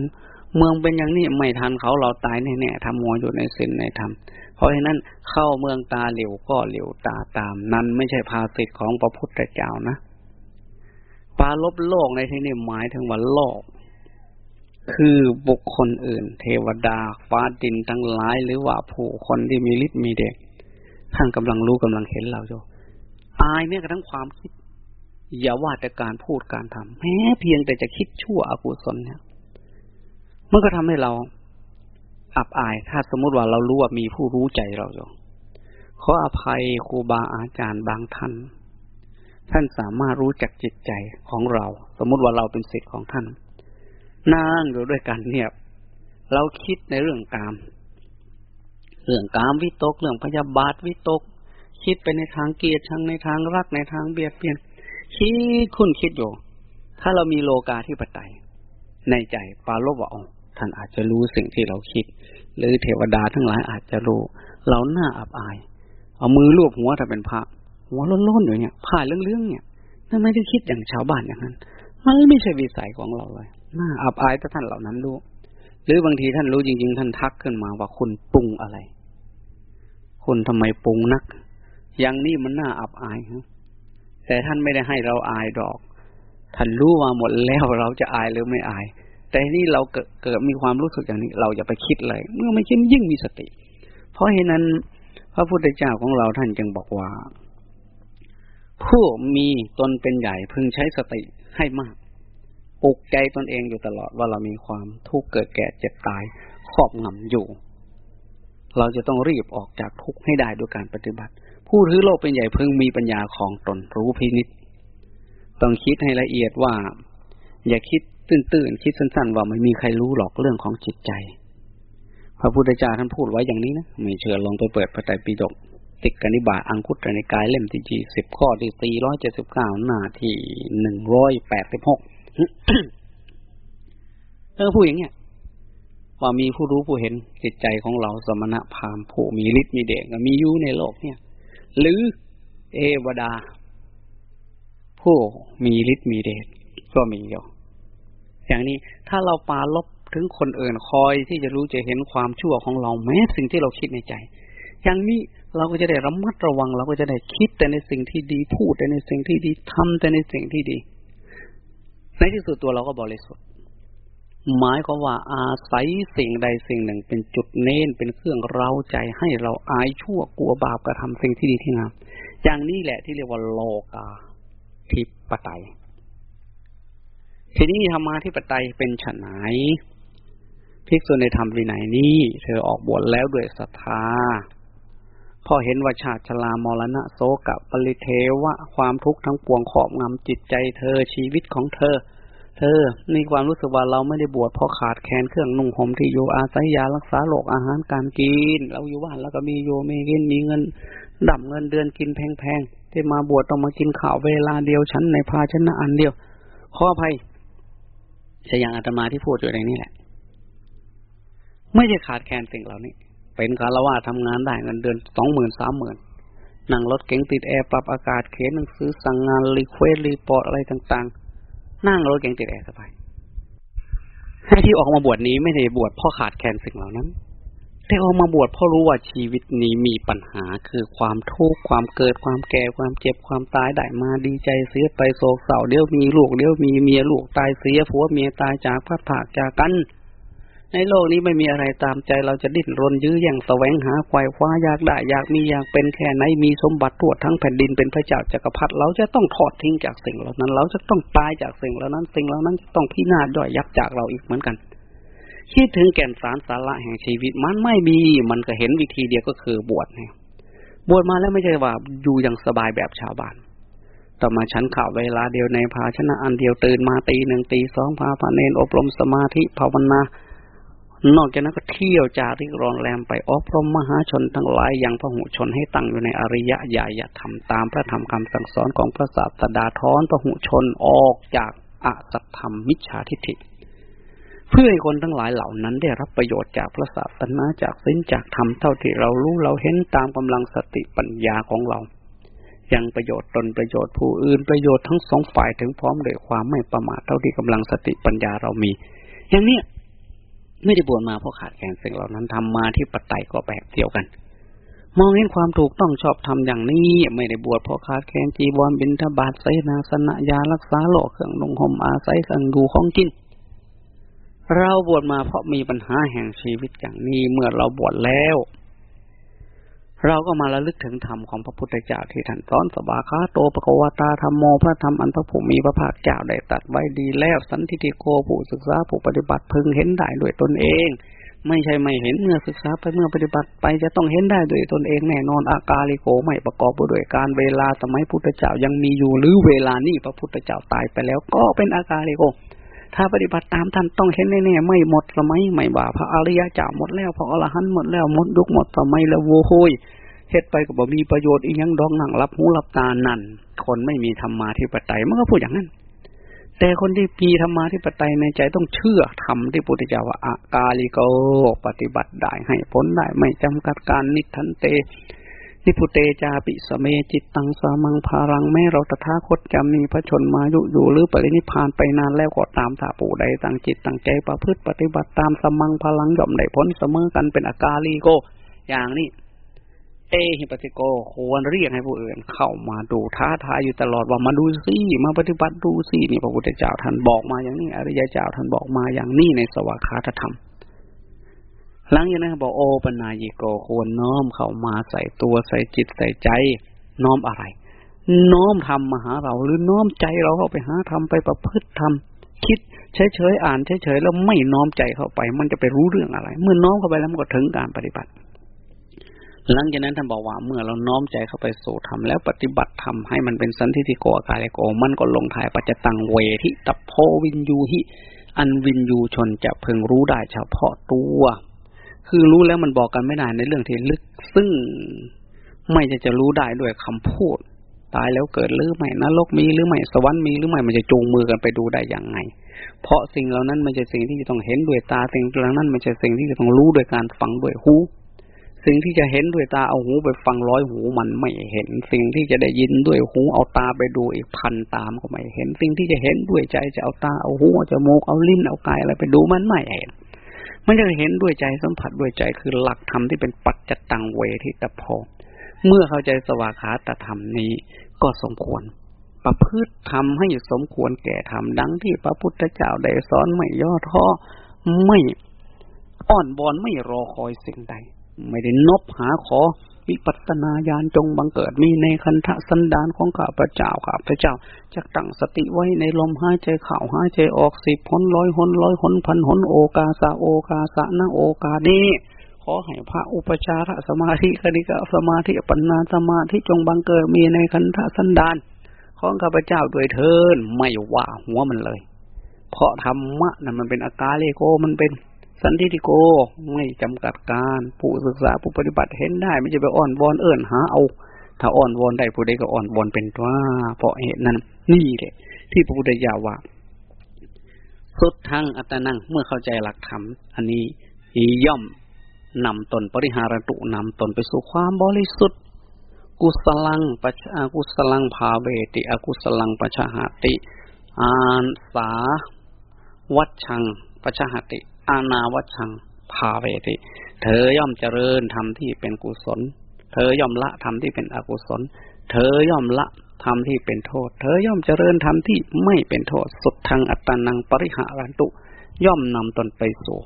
Speaker 2: เมืองเป็นอย่างนี้ไม่ทันเขาเราตายแน่ๆทำมัวอยู่ในศีลในธรรมเพราะฉะนั้นเข้าเมืองตาเหลียวก็เหลียวตาตาม นั้นไม่ใช่ภาสิทธิ์ของพระพุทธเจ้านะปาลบโลกในที่นี้หมายถึงว่าโลก คือบุคคลอื่น เทวดาฟ้าดินทั้งหลาย หรือว่าผู้คนที่มีฤทธิ์มีเดชท่านกำลังรู้กำลังเห็นเราอยู่อายเนี่ยกระทั่งความคิด อย่าว่าแต่การพูดการทำแม้เพียงแต่จะคิดชั่วอกุศลเนี่ยมันก็ทำให้เราอับอาย ถ้าสมมติว่าเรารู้ว่ามีผู้รู้ใจเราอยู่ขออภัยครูบาอาจารย์บางท่าน ท่านสามารถรู้จักจิตใจของเรา สมมติว่าเราเป็นศิษย์ของท่าน นั่งอยู่ด้วยกันเนี่ย เราคิดในเรื่องกาม เรื่องกามวิตก เรื่องพยาบาทวิตก คิดไปในทางเกียรติชังในทางรักในทางเบียดเบียน คิดคุณคิดอยู่ ถ้าเรามีโลกาที่ปไตย ในใจปาโลบว่าท่านอาจจะรู้สิ่งที่เราคิด หรือเทวดาทั้งหลายอาจจะรู้ เราหน้าอับอาย เอามือลูบหัวถ้าเป็นพระ หัวล้นๆอยู่เนี่ยผ่าเรื่องๆเนี่ยนั่นไม่ได้คิดอย่างชาวบ้านอย่างนั้น มันไม่ใช่วิสัยของเราเลย น้าอับอายถ้าท่านเหล่านั้นรู้ หรือบางทีท่านรู้จริง ๆ ท่านทักขึ้นมาว่าคุณปรุงอะไร คุณทำไมปรุงนัก อย่างนี้มันน่าอับอายครับแต่ท่านไม่ได้ให้เราอายดอก ท่านรู้มาหมดแล้วเราจะอายหรือไม่อาย แต่นี่เราเกิดเกิดมีความรู้สึกอย่างนี้ เราอย่าไปคิดเลย เมื่อไม่คิดยิ่งมีสติ เพราะเหตุนั้น พระพุทธเจ้าของเราท่านจึงบอกว่า ผู้มีตนเป็นใหญ่พึงใช้สติให้มาก ปลุกใจตนเองอยู่ตลอดว่าเรามีความทุกข์เกิดแก่เจ็บตายครอบงำอยู่ เราจะต้องรีบออกจากทุกข์ให้ได้ด้วยการปฏิบัติ ผู้ถือโลกเป็นใหญ่พึงมีปัญญาของตนรู้พินิษต้องคิดให้ละเอียดว่า อย่าคิดตื้นๆคิดสั้นๆ ว่าไม่มีใครรู้หรอกเรื่องของจิตใจ พระพุทธเจ้าท่านพูดไว้อย่างนี้นะไม่เชื่อลองไปเปิดพระไตรปิฎกติกนิบาอังคุตรในกายเล่มที่จีสิบข้อที่สี่ร้อยเจ็ดสิบเก้าหน้าที่หนึ่งร้อยแปดสิบหก เออพูดอย่างเนี้ยว่ามีผู้รู้ผู้เห็นจิตใจของเราสมณะพามผู้มีฤทธิ์มีเดชมีอยู่ในโลกเนี่ย หรือเอวดา ผู้มีฤทธิ์มีเดชก็มีอยู่อย่างนี้ถ้าเราปาลบถึงคนอื่นคอยที่จะรู้จะเห็นความชั่วของเราแม้สิ่งที่เราคิดในใจ อย่างนี้เราก็จะได้ระมัดระวัง เราก็จะได้คิดแต่ในสิ่งที่ดีพูดแต่ในสิ่งที่ดีทำแต่ในสิ่งที่ดี ในที่สุดตัวเราก็บริสุทธิ์ หมายความว่าอาศัยสิ่งใดสิ่งหนึ่งเป็นจุดเน้นเป็นเครื่องเราใจให้เราอายชั่วกลัวบาปกระทำสิ่งที่ดีที่งามอย่างนี้แหละที่เรียกว่าโลกาทิปไตยทีนี้ธรรมาธิปไตยเป็นฉไหนภิกษุในธรรมวินัยนี้ เธอออกบวชแล้วด้วยศรัทธา พอเห็นว่าชาติชรามรณะโศกปริเทวะ ความทุกข์ทั้งปวงขอบงำจิตใจเธอชีวิตของเธอ เธอมีความรู้สึกว่าเราไม่ได้บวชเพราะขาดแคลนเครื่องนุ่งห่มที่อยู่อาศัยยารักษาโรคอาหารการกิน เราอยู่บ้านแล้วก็มีโยมีกินมีเงินดับเงินเดือนกินแพงๆที่มาบวชต้องมากินข้าวเวลาเดียวฉันในภาชนะอันเดียว ขออภัยชย่างอาตมาที่พูดอยู่ในนี้แหละ ไม่ใช่ขาดแคลนสิ่งเหล่านี้ เป็นฆราวาสทำงานได้เงินเดือนสองหมื่นสามหมื่นนั่งรถเก๋งติดแอร์ปรับอากาศเขียนหนังสือสั่งงาน request report อะไรต่างๆ นั่งรถเก๋งติดแอร์สบายให้ที่ออกมาบวชนี้ไม่ได้บวชเพราะขาดแคลนสิ่งเหล่านั้นแต่ออกมาบวชเพราะรู้ว่าชีวิตนี้มีปัญหาคือความทุกข์ความเกิดความแก่ความเจ็บความตายได้มาดีใจเสียไปโศกเศร้าเดี๋ยวมีลูกเดี๋ยวมีเมียลูกตายเสียผัวเมียตายจากพลัดพรากจากกัน ในโลกนี้ไม่มีอะไรตามใจเราจะดิ้นรนยื้อแย่งแสวงหาควายคว้าอยากได้อยากมีอยากเป็นแค่ไหนมีสมบัติทั่วทั้งแผ่นดินเป็นพระเจ้าจักรพรรดิเราจะต้องทอดทิ้งจากสิ่งเหล่านั้น เราจะต้องตายจากสิ่งเหล่านั้น สิ่งเหล่านั้นจะต้องพินาศย่อยยับจากเราอีกเหมือนกันคิดถึงแก่นสารสาระแห่งชีวิตมันไม่มีมันก็เห็นวิธีเดียวก็คือบวชเนี่ยบวชมาแล้วไม่ใช่ว่าอยู่อย่างสบายแบบชาวบ้านต่อมาฉันข่าวเวลาเดียวในภาชนะอันเดียวตื่นมาตีหนึ่งตีสองพาพาเนนอบรมสมาธิภาวนา นอกจากนั้นก็เที่ยวจาริกรอนแรมไปอบรมมหาชนทั้งหลายย่างพระหุชนให้ตั้งอยู่ในอริยะญาญธรรมตามพระธรรมคำสั่งสอนของพระศาสดาทอนพระหุชนออกจากอสัตธรรมมิจฉาทิฏฐิเพื่อให้คนทั้งหลายเหล่านั้นได้รับประโยชน์จากพระศาสนาจากสิ้นจากธรรมเท่าที่เรารู้เราเห็นตามกำลังสติปัญญาของเรา ยังประโยชน์ตนประโยชน์ผู้อื่นประโยชน์ทั้งสองฝ่ายถึงพร้อมโดยความไม่ประมาทเท่าที่กำลังสติปัญญาเรามี อย่างเนี้ย ไม่ได้บวชมาเพราะขาดแคลนสิ่งเหล่านั้นทำมาที่ปัตไตก็แบบเดียวกัน มองเห็นความถูกต้องชอบทำอย่างนี้ ไม่ได้บวชเพราะขาดแคลนจีวรบินทบาทไสนาสนะยารักษาโลกเครื่องนงห่มอาศัยสังดูของกินเราบวชมาเพราะมีปัญหาแห่งชีวิตอย่างนี้เมื่อเราบวชแล้ว เราก็มาระลึกถึงธรรมของพระพุทธเจ้าที่ท่านสอนสบาคาโตปกวตาธรรมโมพระธรรมอันพระผู้มีพระภาคเจ้าได้ตัดไว้ดีแล้วสันติโกผู้ศึกษาผู้ปฏิบัติพึงเห็นได้ด้วยตนเอง ไม่ใช่ไม่เห็นเมื่อศึกษาไปเมื่อปฏิบัติไปจะต้องเห็นได้ด้วยตนเองแน่นอนอากาลิโกไม่ประกอบด้วยการเวลาสมัยพุทธเจ้ายังมีอยู่หรือเวลานี้พระพุทธเจ้าตายไปแล้วก็เป็นอากาลิโก ถ้าปฏิบัติตามท่านต้องเห็นแน่ๆไม่หมดสมัยไม่ว่าพระอริยเจ้าหมดแล้วพระอรหันต์หมดแล้วหมดยุคหมดสมัยแล้วโวโหยเฮ็ดไปก็บ่มีประโยชน์อีกยังดองหนังรับหูรับตานั่นคนไม่มีธรรมาธิปไตยมันก็พูดอย่างนั้น แต่คนที่มีธรรมาธิปไตยในใจต้องเชื่อธรรมที่พุทธเจ้าว่าอากาลิโกปฏิบัติได้ให้ผลได้ไม่จำกัดกาล ติฏฐันเต นิพพุเตจาปิ สะเมจิตเต สะมัง ผะลังแม้เราตถาคตจะมีพระชนมายุอยู่หรือปรินิพานไปนานแล้วก็ตามถ้าผู้ใดตั้งจิตตั้งใจประพฤติปฏิบัติตามสะมัง ผะลังย่อมได้ผลเสมอกันเป็นอากาลิโก อย่างนี้ เอหิปัสสิโกควรเรียกให้ผู้อื่นเข้ามาดูท้าทายอยู่ตลอดว่ามาดูสิมาปฏิบัติดูสินี่พระพุทธเจ้าท่านบอกมาอย่างนี้อริยเจ้าท่านบอกมาอย่างนี้ในสวากขาธรรม หลังจากนั้นบอกโอปนายิโกควรน้อมเข้ามาใส่ตัวใส่จิตใส่ใจ น้อมอะไร น้อมทำมาหาเราหรือน้อมใจเราเข้าไปหาทำไปประพฤติทำคิดเฉยๆอ่านเฉยๆแล้วไม่น้อมใจเข้าไป มันจะไปรู้เรื่องอะไร เมื่อน้อมเข้าไปแล้วมันก็ถึงการปฏิบัติ หลังจากนั้นท่านบอกว่าเมื่อเราน้อมใจเข้าไปสู่ธรรมแล้วปฏิบัติธรรมให้มันเป็นสันทิฏฐิโกอากาลโกมันก็ลงท้ายปัจจตังเวทิตพโพวินยูหิอันวินยูชนจะเพึงรู้ได้เฉพาะตัว คือรู้แล้วมันบอกกันไม่ได้ในเรื่องที่ลึก ซึ่งไม่จะจะรู้ได้ด้วยคำพูด ตายแล้วเกิดหรือไม่นรกมีหรือไม่สวรรค์มีหรือไม่มันจะจูงมือกันไปดูได้อย่างไง เพราะสิ่งเหล่านั้นม่ใช่สิ่งที่จะต้องเห็นด้วยตาสิ่งเหล่านั้นม่ใช่สิ่งที่จะต้องรู้ด้วยการฟังด้วยหูสิ่งที่จะเห็นด้วยตาเอาหูไปฟังร้อยหูมันไม่เห็น สิ่งที่จะได้ยินด้วยหูเอาตาไปดูอีกพันตามก็ไม่เห็น สิ่งที่จะเห็นด้วยใจจะเอาตาเอาหูเอาจมูกเอาลิ้นเอากายอะไรไปดูมันไม่เห็น มันจะเห็นด้วยใจสัมผัสด้วยใจคือหลักธรรมที่เป็นปัจจตังเวทิตโพเมื่อเข้าใจสวากขาตธรรมนี้ก็สมควร ประพฤติทำให้สมควรแก่ธรรมดังที่พระพุทธเจ้าได้สอนไม่ย่อท้อไม่อ่อนบอนไม่รอคอยสิ่งใด ไม่ได้นบหาขอ วิปัสนาญาณจงบังเกิดมีในคันธสันดานของข้าพเจ้าข้าพเจ้าจะตั้งสติไว้ในลมหายใจเข้าหายใจออกสิบหนร้อยหนร้อยหนพันหนโอกาสาโอกาสะนะโอกานี้ขอให้พระอุปชาระสมาธิคณิกะสมาธิปัญนาสมาธิจงบังเกิดมีในคันธสันดานของข้าพเจ้าโดยเทินไม่ว่าหัวมันเลย เพราะธรรมะนั่นมันเป็นอาการเลโกมันเป็น สันติโกไม่จำกัดการผู้ศึกษาผู้ปฏิบัติเห็นได้ ไม่จะไปอ่อนวอนเอิ่นหาเอา ถ้าอ่อนวอนได้ผู้ใดก็อ่อนวอนเป็นว่า เพราะเหตุนั้น นี่แหละ ที่พระพุทธเจ้าว่าสุดทั้งอัตนังเมื่อเข้าใจหลักธรรมอันนี้ย่อมนำตนปริหารตุนำตนไปสู่ความบริสุทธิ์กุศลังปัจอากุศลังภาเวติอากุศลังปัจหาติ อานสา วัชชังปัจหาติ อาณาวัชังภาเวติ เธอย่อมเจริญธรรมที่เป็นกุศล เธอย่อมละธรรมที่เป็นอกุศล เธอย่อมละธรรมที่เป็นโทษ เธอย่อมเจริญธรรมที่ไม่เป็นโทษ สุดทางอัตตานังปริหารันตุ ย่อมนำตนไปสู่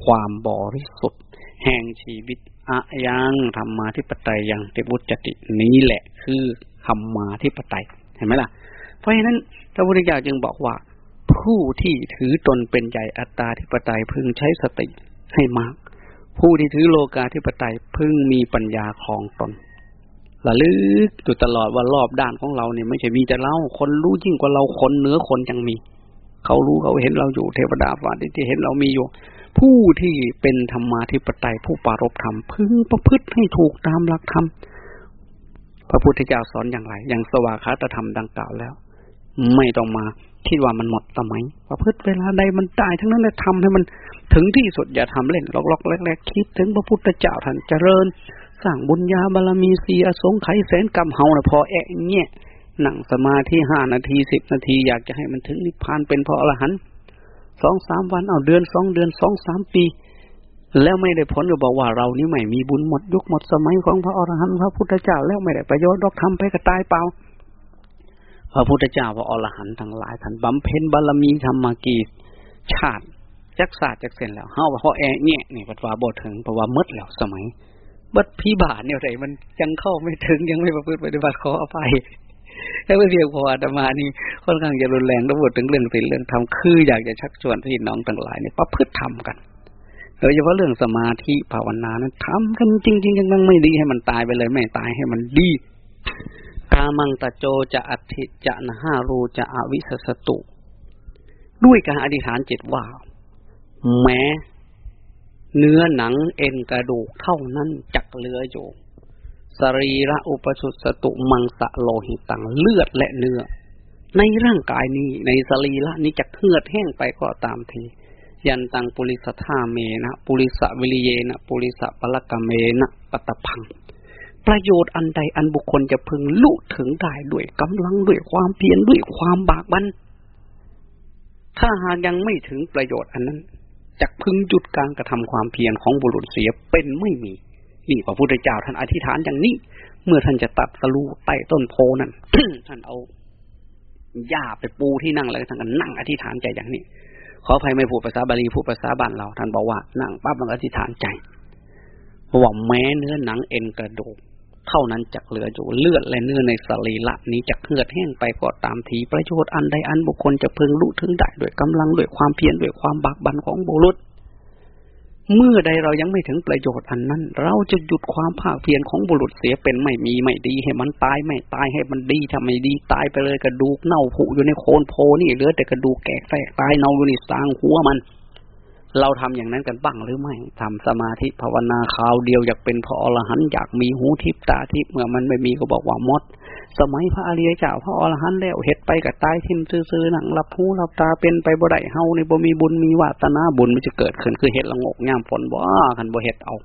Speaker 2: ความบริสุทธิ์ แห่งชีวิตอะยังธรรมาธิปไตยยังเตบุจตินี้แหละคือธรรมาธิปไตยเห็นไหมล่ะ เพราะฉะนั้นพระพุทธเจ้าจึงบอกว่า ผู้ที่ถือตนเป็นใหญ่อัตตาธิปไตยพึงใช้สติให้มาก ผู้ที่ถือโลกาธิปไตยพึงมีปัญญาคลองตนระลึกอยู่ตลอดว่ารอบด้านของเราเนี่ยไม่ใช่มีแต่เราคนรู้ยิ่งกว่าเราคนเนื้อคนยังมี เขารู้เขาเห็นเราอยู่เทวดาฝ่าที่เห็นเรามีอยู่ ผู้ที่เป็นธรรมาธิปไตยผู้ปารบธรรมพึงประพฤติให้ถูกตามหลักธรรมพระพุทธเจ้าสอนอย่างไร อย่างสวากขาตธรรมดังกล่าวแล้ว ไม่ต้องมา คิดว่ามันหมดสมัยประพฤติเวลาใดมันตายทั้งนั้นเลยทำให้มันถึงที่สุดอย่าทำเล่นล็อกๆแรกๆคิดถึงพระพุทธเจ้าท่านเจริญสร้างบุญญาบารมีสีอสงไขยแสนกรรมเฮานะพอแอะเงี้ยนั่งสมาธิห้านาทีสิบนาทีอยากจะให้มันถึงนิพพานเป็นพระอรหันต์สองสามวันเอาเดือนสองเดือนสองสามปี แล้วไม่ได้ผลก็บอกว่าเรานี่ไม่มีบุญหมดยุคหมดสมัยของพระอรหันต์พระพุทธเจ้าแล้วไม่ได้ประโยชน์ดอกทำไปก็ตายเปล่า พระพุทธเจ้าพระอรหันต์ทั้งหลายท่านบำเพ็ญบารมีธรรมากีชาติจักศาสตร์จักเส้นแล้วเฮาว่าเขาแอะเนี่ยนี่ปัจว่าบ่ถึงเพราะว่ามืดแล้วสมัยบัดพี่บาทเนี่ยไรมันยังเข้าไม่ถึงยังไม่ประพฤติปฏิบัติขออภัยแค่เพียงพออาตมานี่ค่อนข้างจะรุนแรงต้องพูดถึงเรื่องสิ่งเรื่องธรรมคืออยากจะชักชวนพี่น้องทั้งหลายเนี่ยประพฤติธรรมกันโดยเฉพาะเรื่องสมาธิภาวนานั้นทำกันจริงๆยังไม่ดีให้มันตายไปเลย ไม่ตายให้มันดี กามังตะโจจะอัติจะนห้ารูจะอวิสสตุ ด้วยการอธิษฐานจิตว่า แม้ เนื้อหนังเอ็นกระดูกเท่านั้นจักเลืออยู่สรีระอุปสุสตุมังสะโลหิตังเลือดและเนื้อ ในร่างกายนี้ในสรีระนี้จะเหือดแห้งไปก็ตามทียันตังปุริสธาเมนะ ปุริสวิริเยนะ ปุริสปละกเมนะปะตะพัง ประโยชน์อันใดอันบุคคลจะพึงลุถึงได้ด้วยกำลังด้วยความเพียรด้วยความบากบันถ้าหากยังไม่ถึงประโยชน์อันนั้นจะพึงหยุดการกระทำความเพียรของบุรุษเสียเป็นไม่มีนี่พระพุทธเจ้าท่านอธิษฐานอย่างนี้ เมื่อท่านจะตัดสลูใต้ต้นโพนั้นท่านเอาหญ้าไปปูที่นั่งแล้วท่านก็นั่งอธิษฐานใจอย่างนี้ ขออภัยไม่พูดภาษาบาลีพูดภาษาบ้านเรา ท่านบอกว่านั่งปั๊บมันอธิษฐานใจว่าแม้เนื้อหนังเอ็นกระดูก เท่านั้นจักเหลืออยู่เลือดและเนื้อในสรีระนี้จะเหือดแห้งไปก็ตามทีประโยชน์อันใดอันบุคคลจะพึงรู้ถึงได้ด้วยกำลังด้วยความเพียรด้วยความบากบั่นของบุรุษ เมื่อใดเรายังไม่ถึงประโยชน์อันนั้น เราจะหยุดความภาคเพียรของบุรุษเสียเป็นไม่มีไม่ดี ให้มันตายไม่ตายให้มันดีถ้าไม่ดีตายไปเลยกระดูกเน่าผุอยู่ในโคนโพนี่เหลือแต่กระดูกแกะแฝกตายเน่าอยู่ในสางหัวมัน เราทำอย่างนั้นกันบ้างหรือไม่ทำสมาธิภาวนาคราวเดียวอยากเป็นพระอรหันต์อยากมีหูทิพตาทิพเมื่อมันไม่มีก็บอกว่ามด สมัยพระอริยเจ้าพระอรหันต์แล้วเห็ดไปกับตายทิมซื่อๆหนังหลับหูหลับตาเป็นไปบ่ได้เฮาในบ่มีบุญมีวาตนาบุญมันจะเกิดขึ้นคือเห็ดละงกงามฝนบ่คันบ่เห็ดเอา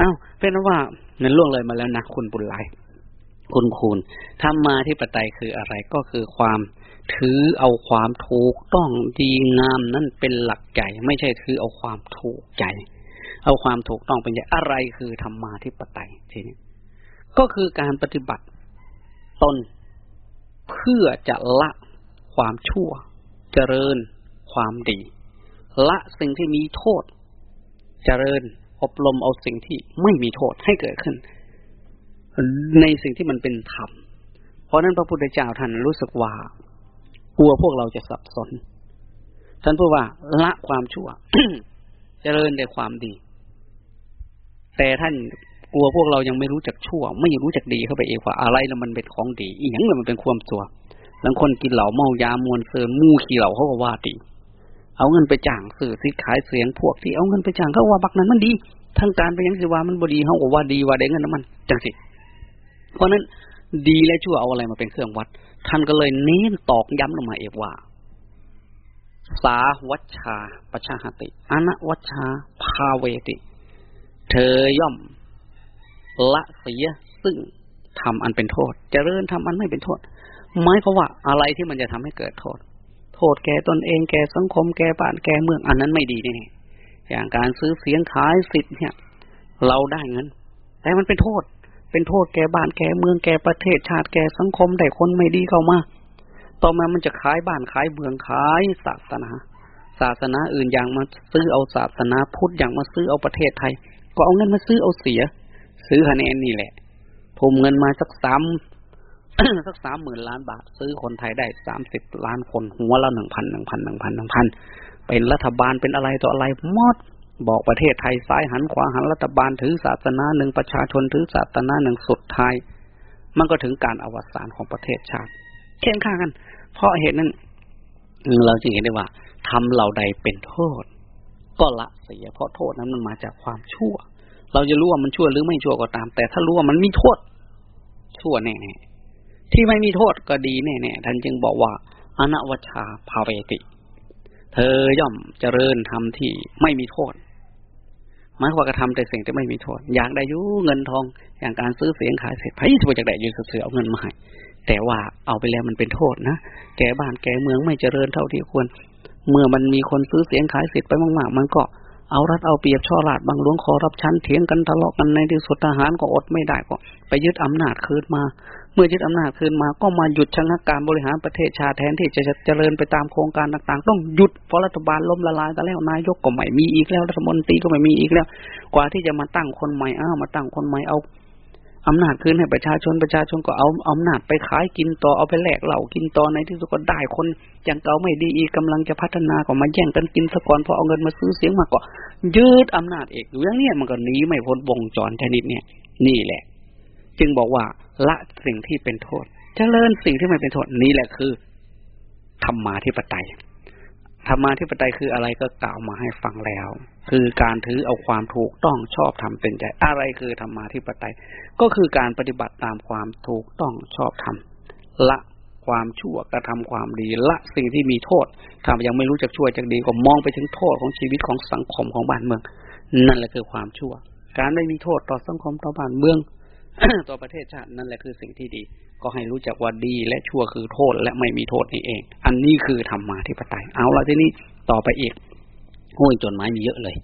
Speaker 2: อ้าวเป็นว่านั่นล่วงเลยมาแล้วนะคุณบุญหลายคุณคูณธรรมมาธิปไตยคืออะไรก็คือความ ถือเอาความถูกต้องดีงามนั่นเป็นหลักใหญ่ไม่ใช่ถือเอาความถูกใจ เอาความถูกต้องเป็นใหญ่อะไรคือธรรมาธิปไตยทีนี้ก็คือการปฏิบัติตนเพื่อจะละความชั่ว เจริญความดี ละสิ่งที่มีโทษ เจริญอบรมเอาสิ่งที่ไม่มีโทษให้เกิดขึ้น ในสิ่งที่มันเป็นธรรม เพราะนั้นพระพุทธเจ้าท่านรู้สึกว่า กลัวพวกเราจะสับสน ท่านพูดว่าละความชั่วเจริญในความดี แต่ท่านกลัวพวกเรายังไม่รู้จักชั่ว ไม่รู้จักดีเข้าไปเองว่าอะไรแล้วมันเป็นของดี อีหยังมันเป็นความชั่วบางคนกินเหล้าเมายามวนเซินมู่ขี่เหล้าเขาก็ว่าดีเอาเงินไปจ้างสื่อสิขายเสียงพวกที่เอาเงินไปจ้างเขาว่าบักนั้นมันดีทางการไปยังสิว่ามันบดีเขาก็ว่าดีว่าได้เงินน้ำมันจังสิ เพราะนั้นดีและชั่วเอาอะไรมาเป็นเครื่องวัด ท่านก็เลยเน้นตอกย้ำลงมาเอกว่า สาวัชชาปชาหติ อนวัชชาภาเวติ เธอย่อม ละเสียซึ่งทำอันเป็นโทษจเจริญทำอันไม่เป็นโทษหมายความว่าอะไรที่มันจะทำให้เกิดโทษ โทษแก่ตนเองแก่สังคมแก่บ้านแก่เมืองอันนั้นไม่ดีแน่อย่างการซื้อเสียงขายสิทธิ์เนี่ย เราได้เงิน แต่มันเป็นโทษ เป็นโทษแก่บ้านแก่เมืองแก่ประเทศชาติแก่สังคมได้คนไม่ดีเข้ามา ต่อมามันจะขายบ้านขายเมืองขายศาสนา ศาสนาอื่นอย่างมาซื้อเอาศาสนาพุทธอย่างมาซื้อเอาประเทศไทย ก็เอาเงินมาซื้อเอาเสีย ซื้อคะแนนนี่แหละทุ่มเงินมาสักสามสักสามหมื่นล้านบาท ซื้อคนไทยได้สามสิบล้านคนหัวละหนึ่งพันหนึ่งพันหนึ่งพันหนึ่งพันเป็นรัฐบาลเป็นอะไรต่ออะไรมด บอกประเทศไทยซ้ายหันขวาหันรัฐบาลถือศาสนาหนึ่งประชาชนถือศาสนาหนึ่งสุดท้าย มันก็ถึงการอวสานของประเทศชาติเคียงข้ากัน เพราะเหตุนั้นเราจึงเห็นได้ว่าทำเหล่าใดเป็นโทษ ก็ละเสียเพราะโทษนั้นมันมาจากความชั่ว เราจะรู้ว่ามันชั่วหรือไม่ชั่วก็ตาม แต่ถ้ารู้ว่ามันมีโทษ ชั่วแน่ที่ไม่มีโทษก็ดีแน่ๆท่านจึงบอกว่าอนวัชชาภาเวติ เธอย่อมเจริญทำที่ไม่มีโทษ หมายความกระทำแต่สิ่งที่ไม่มีโทษอยากได้ยุเงินทอง อย่างการซื้อเสียงขายเสร็จไพ่จะไปจากได้ยืนเสือเอาเงินมาให้แต่ว่าเอาไปแล้วมันเป็นโทษนะแก่บ้านแก่เมืองไม่เจริญเท่าที่ควร เมื่อมันมีคนซื้อเสียงขายเสิทธิ์ไปมากๆ มันก็เอารัดเอาเปรียบช่อราดบางหลวงขอรับชั้นเถียงกันทะเลาะกันในที่สุดทหารก็อดไม่ได้ก็ ไปยึดอำนาจคืนมา มื่อยึดอำนาจคืนมาก็มาหยุดชะงักการบริหารประเทศชาติแทนที่จะเจริญไปตามโครงการต่างๆ ต้องหยุดเพราะรัฐบาลล้มละลายแต่แล้วนายกก็ไม่มีอีกแล้วรัฐมนตรีก็ไม่มีอีกแล้ว กว่าที่จะมาตั้งคนใหม่อ้าวมาตั้งคนใหม่เอาอำนาจคืนให้ประชาชนประชาชนก็เอาอำนาจไปขายกินต่อเอาไปแลกเหล่ากินต่อในที่สุดก็ได้คนอย่างเก่าไม่ดีอีกกำลังจะพัฒนาก็มาแย่งกันกินสะก่อนพอเอาเงินมาซื้อเสียงมาก็ยืดอำนาจเอกอยู่อย่างนี้มันก็หนีไม่พ้นวงจรชนิดเนี่ยนี่แหละ จึงบอกว่าละสิ่งที่เป็นโทษเจริญสิ่งที่ไม่เป็นโทษนี่แหละคือธรรมาธิปไตยธรรมาธิปไตยคืออะไรก็กล่าวมาให้ฟังแล้ว คือการถือเอาความถูกต้องชอบทำเป็นใจ อะไรคือธรรมาธิปไตย ก็คือการปฏิบัติตามความถูกต้องชอบทำละความชั่วกระทำความดีละสิ่งที่มีโทษถ้ายังไม่รู้จักชั่วจักดีก็มองไปถึงโทษของชีวิตของสังคมของบ้านเมือง นั่นแหละคือความชั่ว การไม่มีโทษต่อสังคมต่อบ้านเมือง ต่อประเทศชาตินั่นแหละคือสิ่งที่ดี ก็ให้รู้จักว่าดีและชั่วคือโทษและไม่มีโทษนี่เอง อันนี้คือธรรมาธิปไตย เอาละที่นี้ต่อไปอีกห้วยจดหมายมีเยอะเลย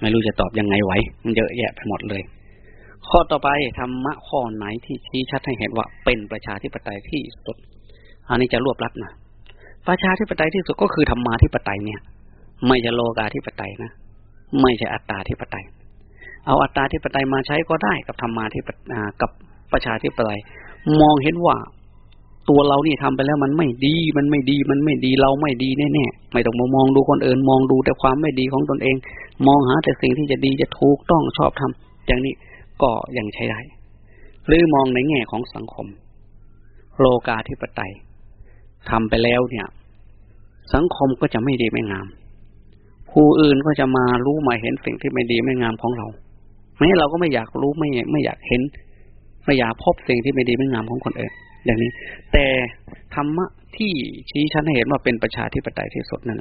Speaker 2: ไม่รู้จะตอบยังไงไว้มันเยอะแยะไปหมดเลย ข้อต่อไปธรรมะข้อไหนที่ชี้ชัดให้เห็นว่าเป็นประชาธิปไตยที่สุด อันนี้จะรวบรัดนะประชาธิปไตยที่สุดก็คือธรรมาธิปไตยเนี่ย ไม่ใช่โลกาธิปไตยนะ ไม่ใช่อัตตาธิปไตย เอาอัตตาธิปไตยมาใช้ก็ได้กับธรรมาธิปกับประชาธิปไตยมองเห็นว่าตัวเรานี่ทำไปแล้วมันไม่ดี มันไม่ดี มันไม่ดี เราไม่ดีแน่ๆ ไม่ต้องมามองดูคนอื่น มองดูแต่ความไม่ดีของตนเอง มองหาแต่สิ่งที่จะดีจะถูกต้องชอบทำอย่างนี้ก็ยังใช้ได้ หรือมองในแง่ของสังคม โลกาธิปไตยทำไปแล้วเนี่ย สังคมก็จะไม่ดีไม่งาม ผู้อื่นก็จะมารู้มาเห็นสิ่งที่ไม่ดีไม่งามของเรา แม้เราก็ไม่อยากรู้ไม่ไม่อยากเห็น ไม่อยากพบสิ่งที่ไม่ดีไม่งามของคนอื่นอย่างนี้ แต่ธรรมะที่ชี้ชัดให้เห็นว่าเป็นประชาธิปไตยที่สุดนั้น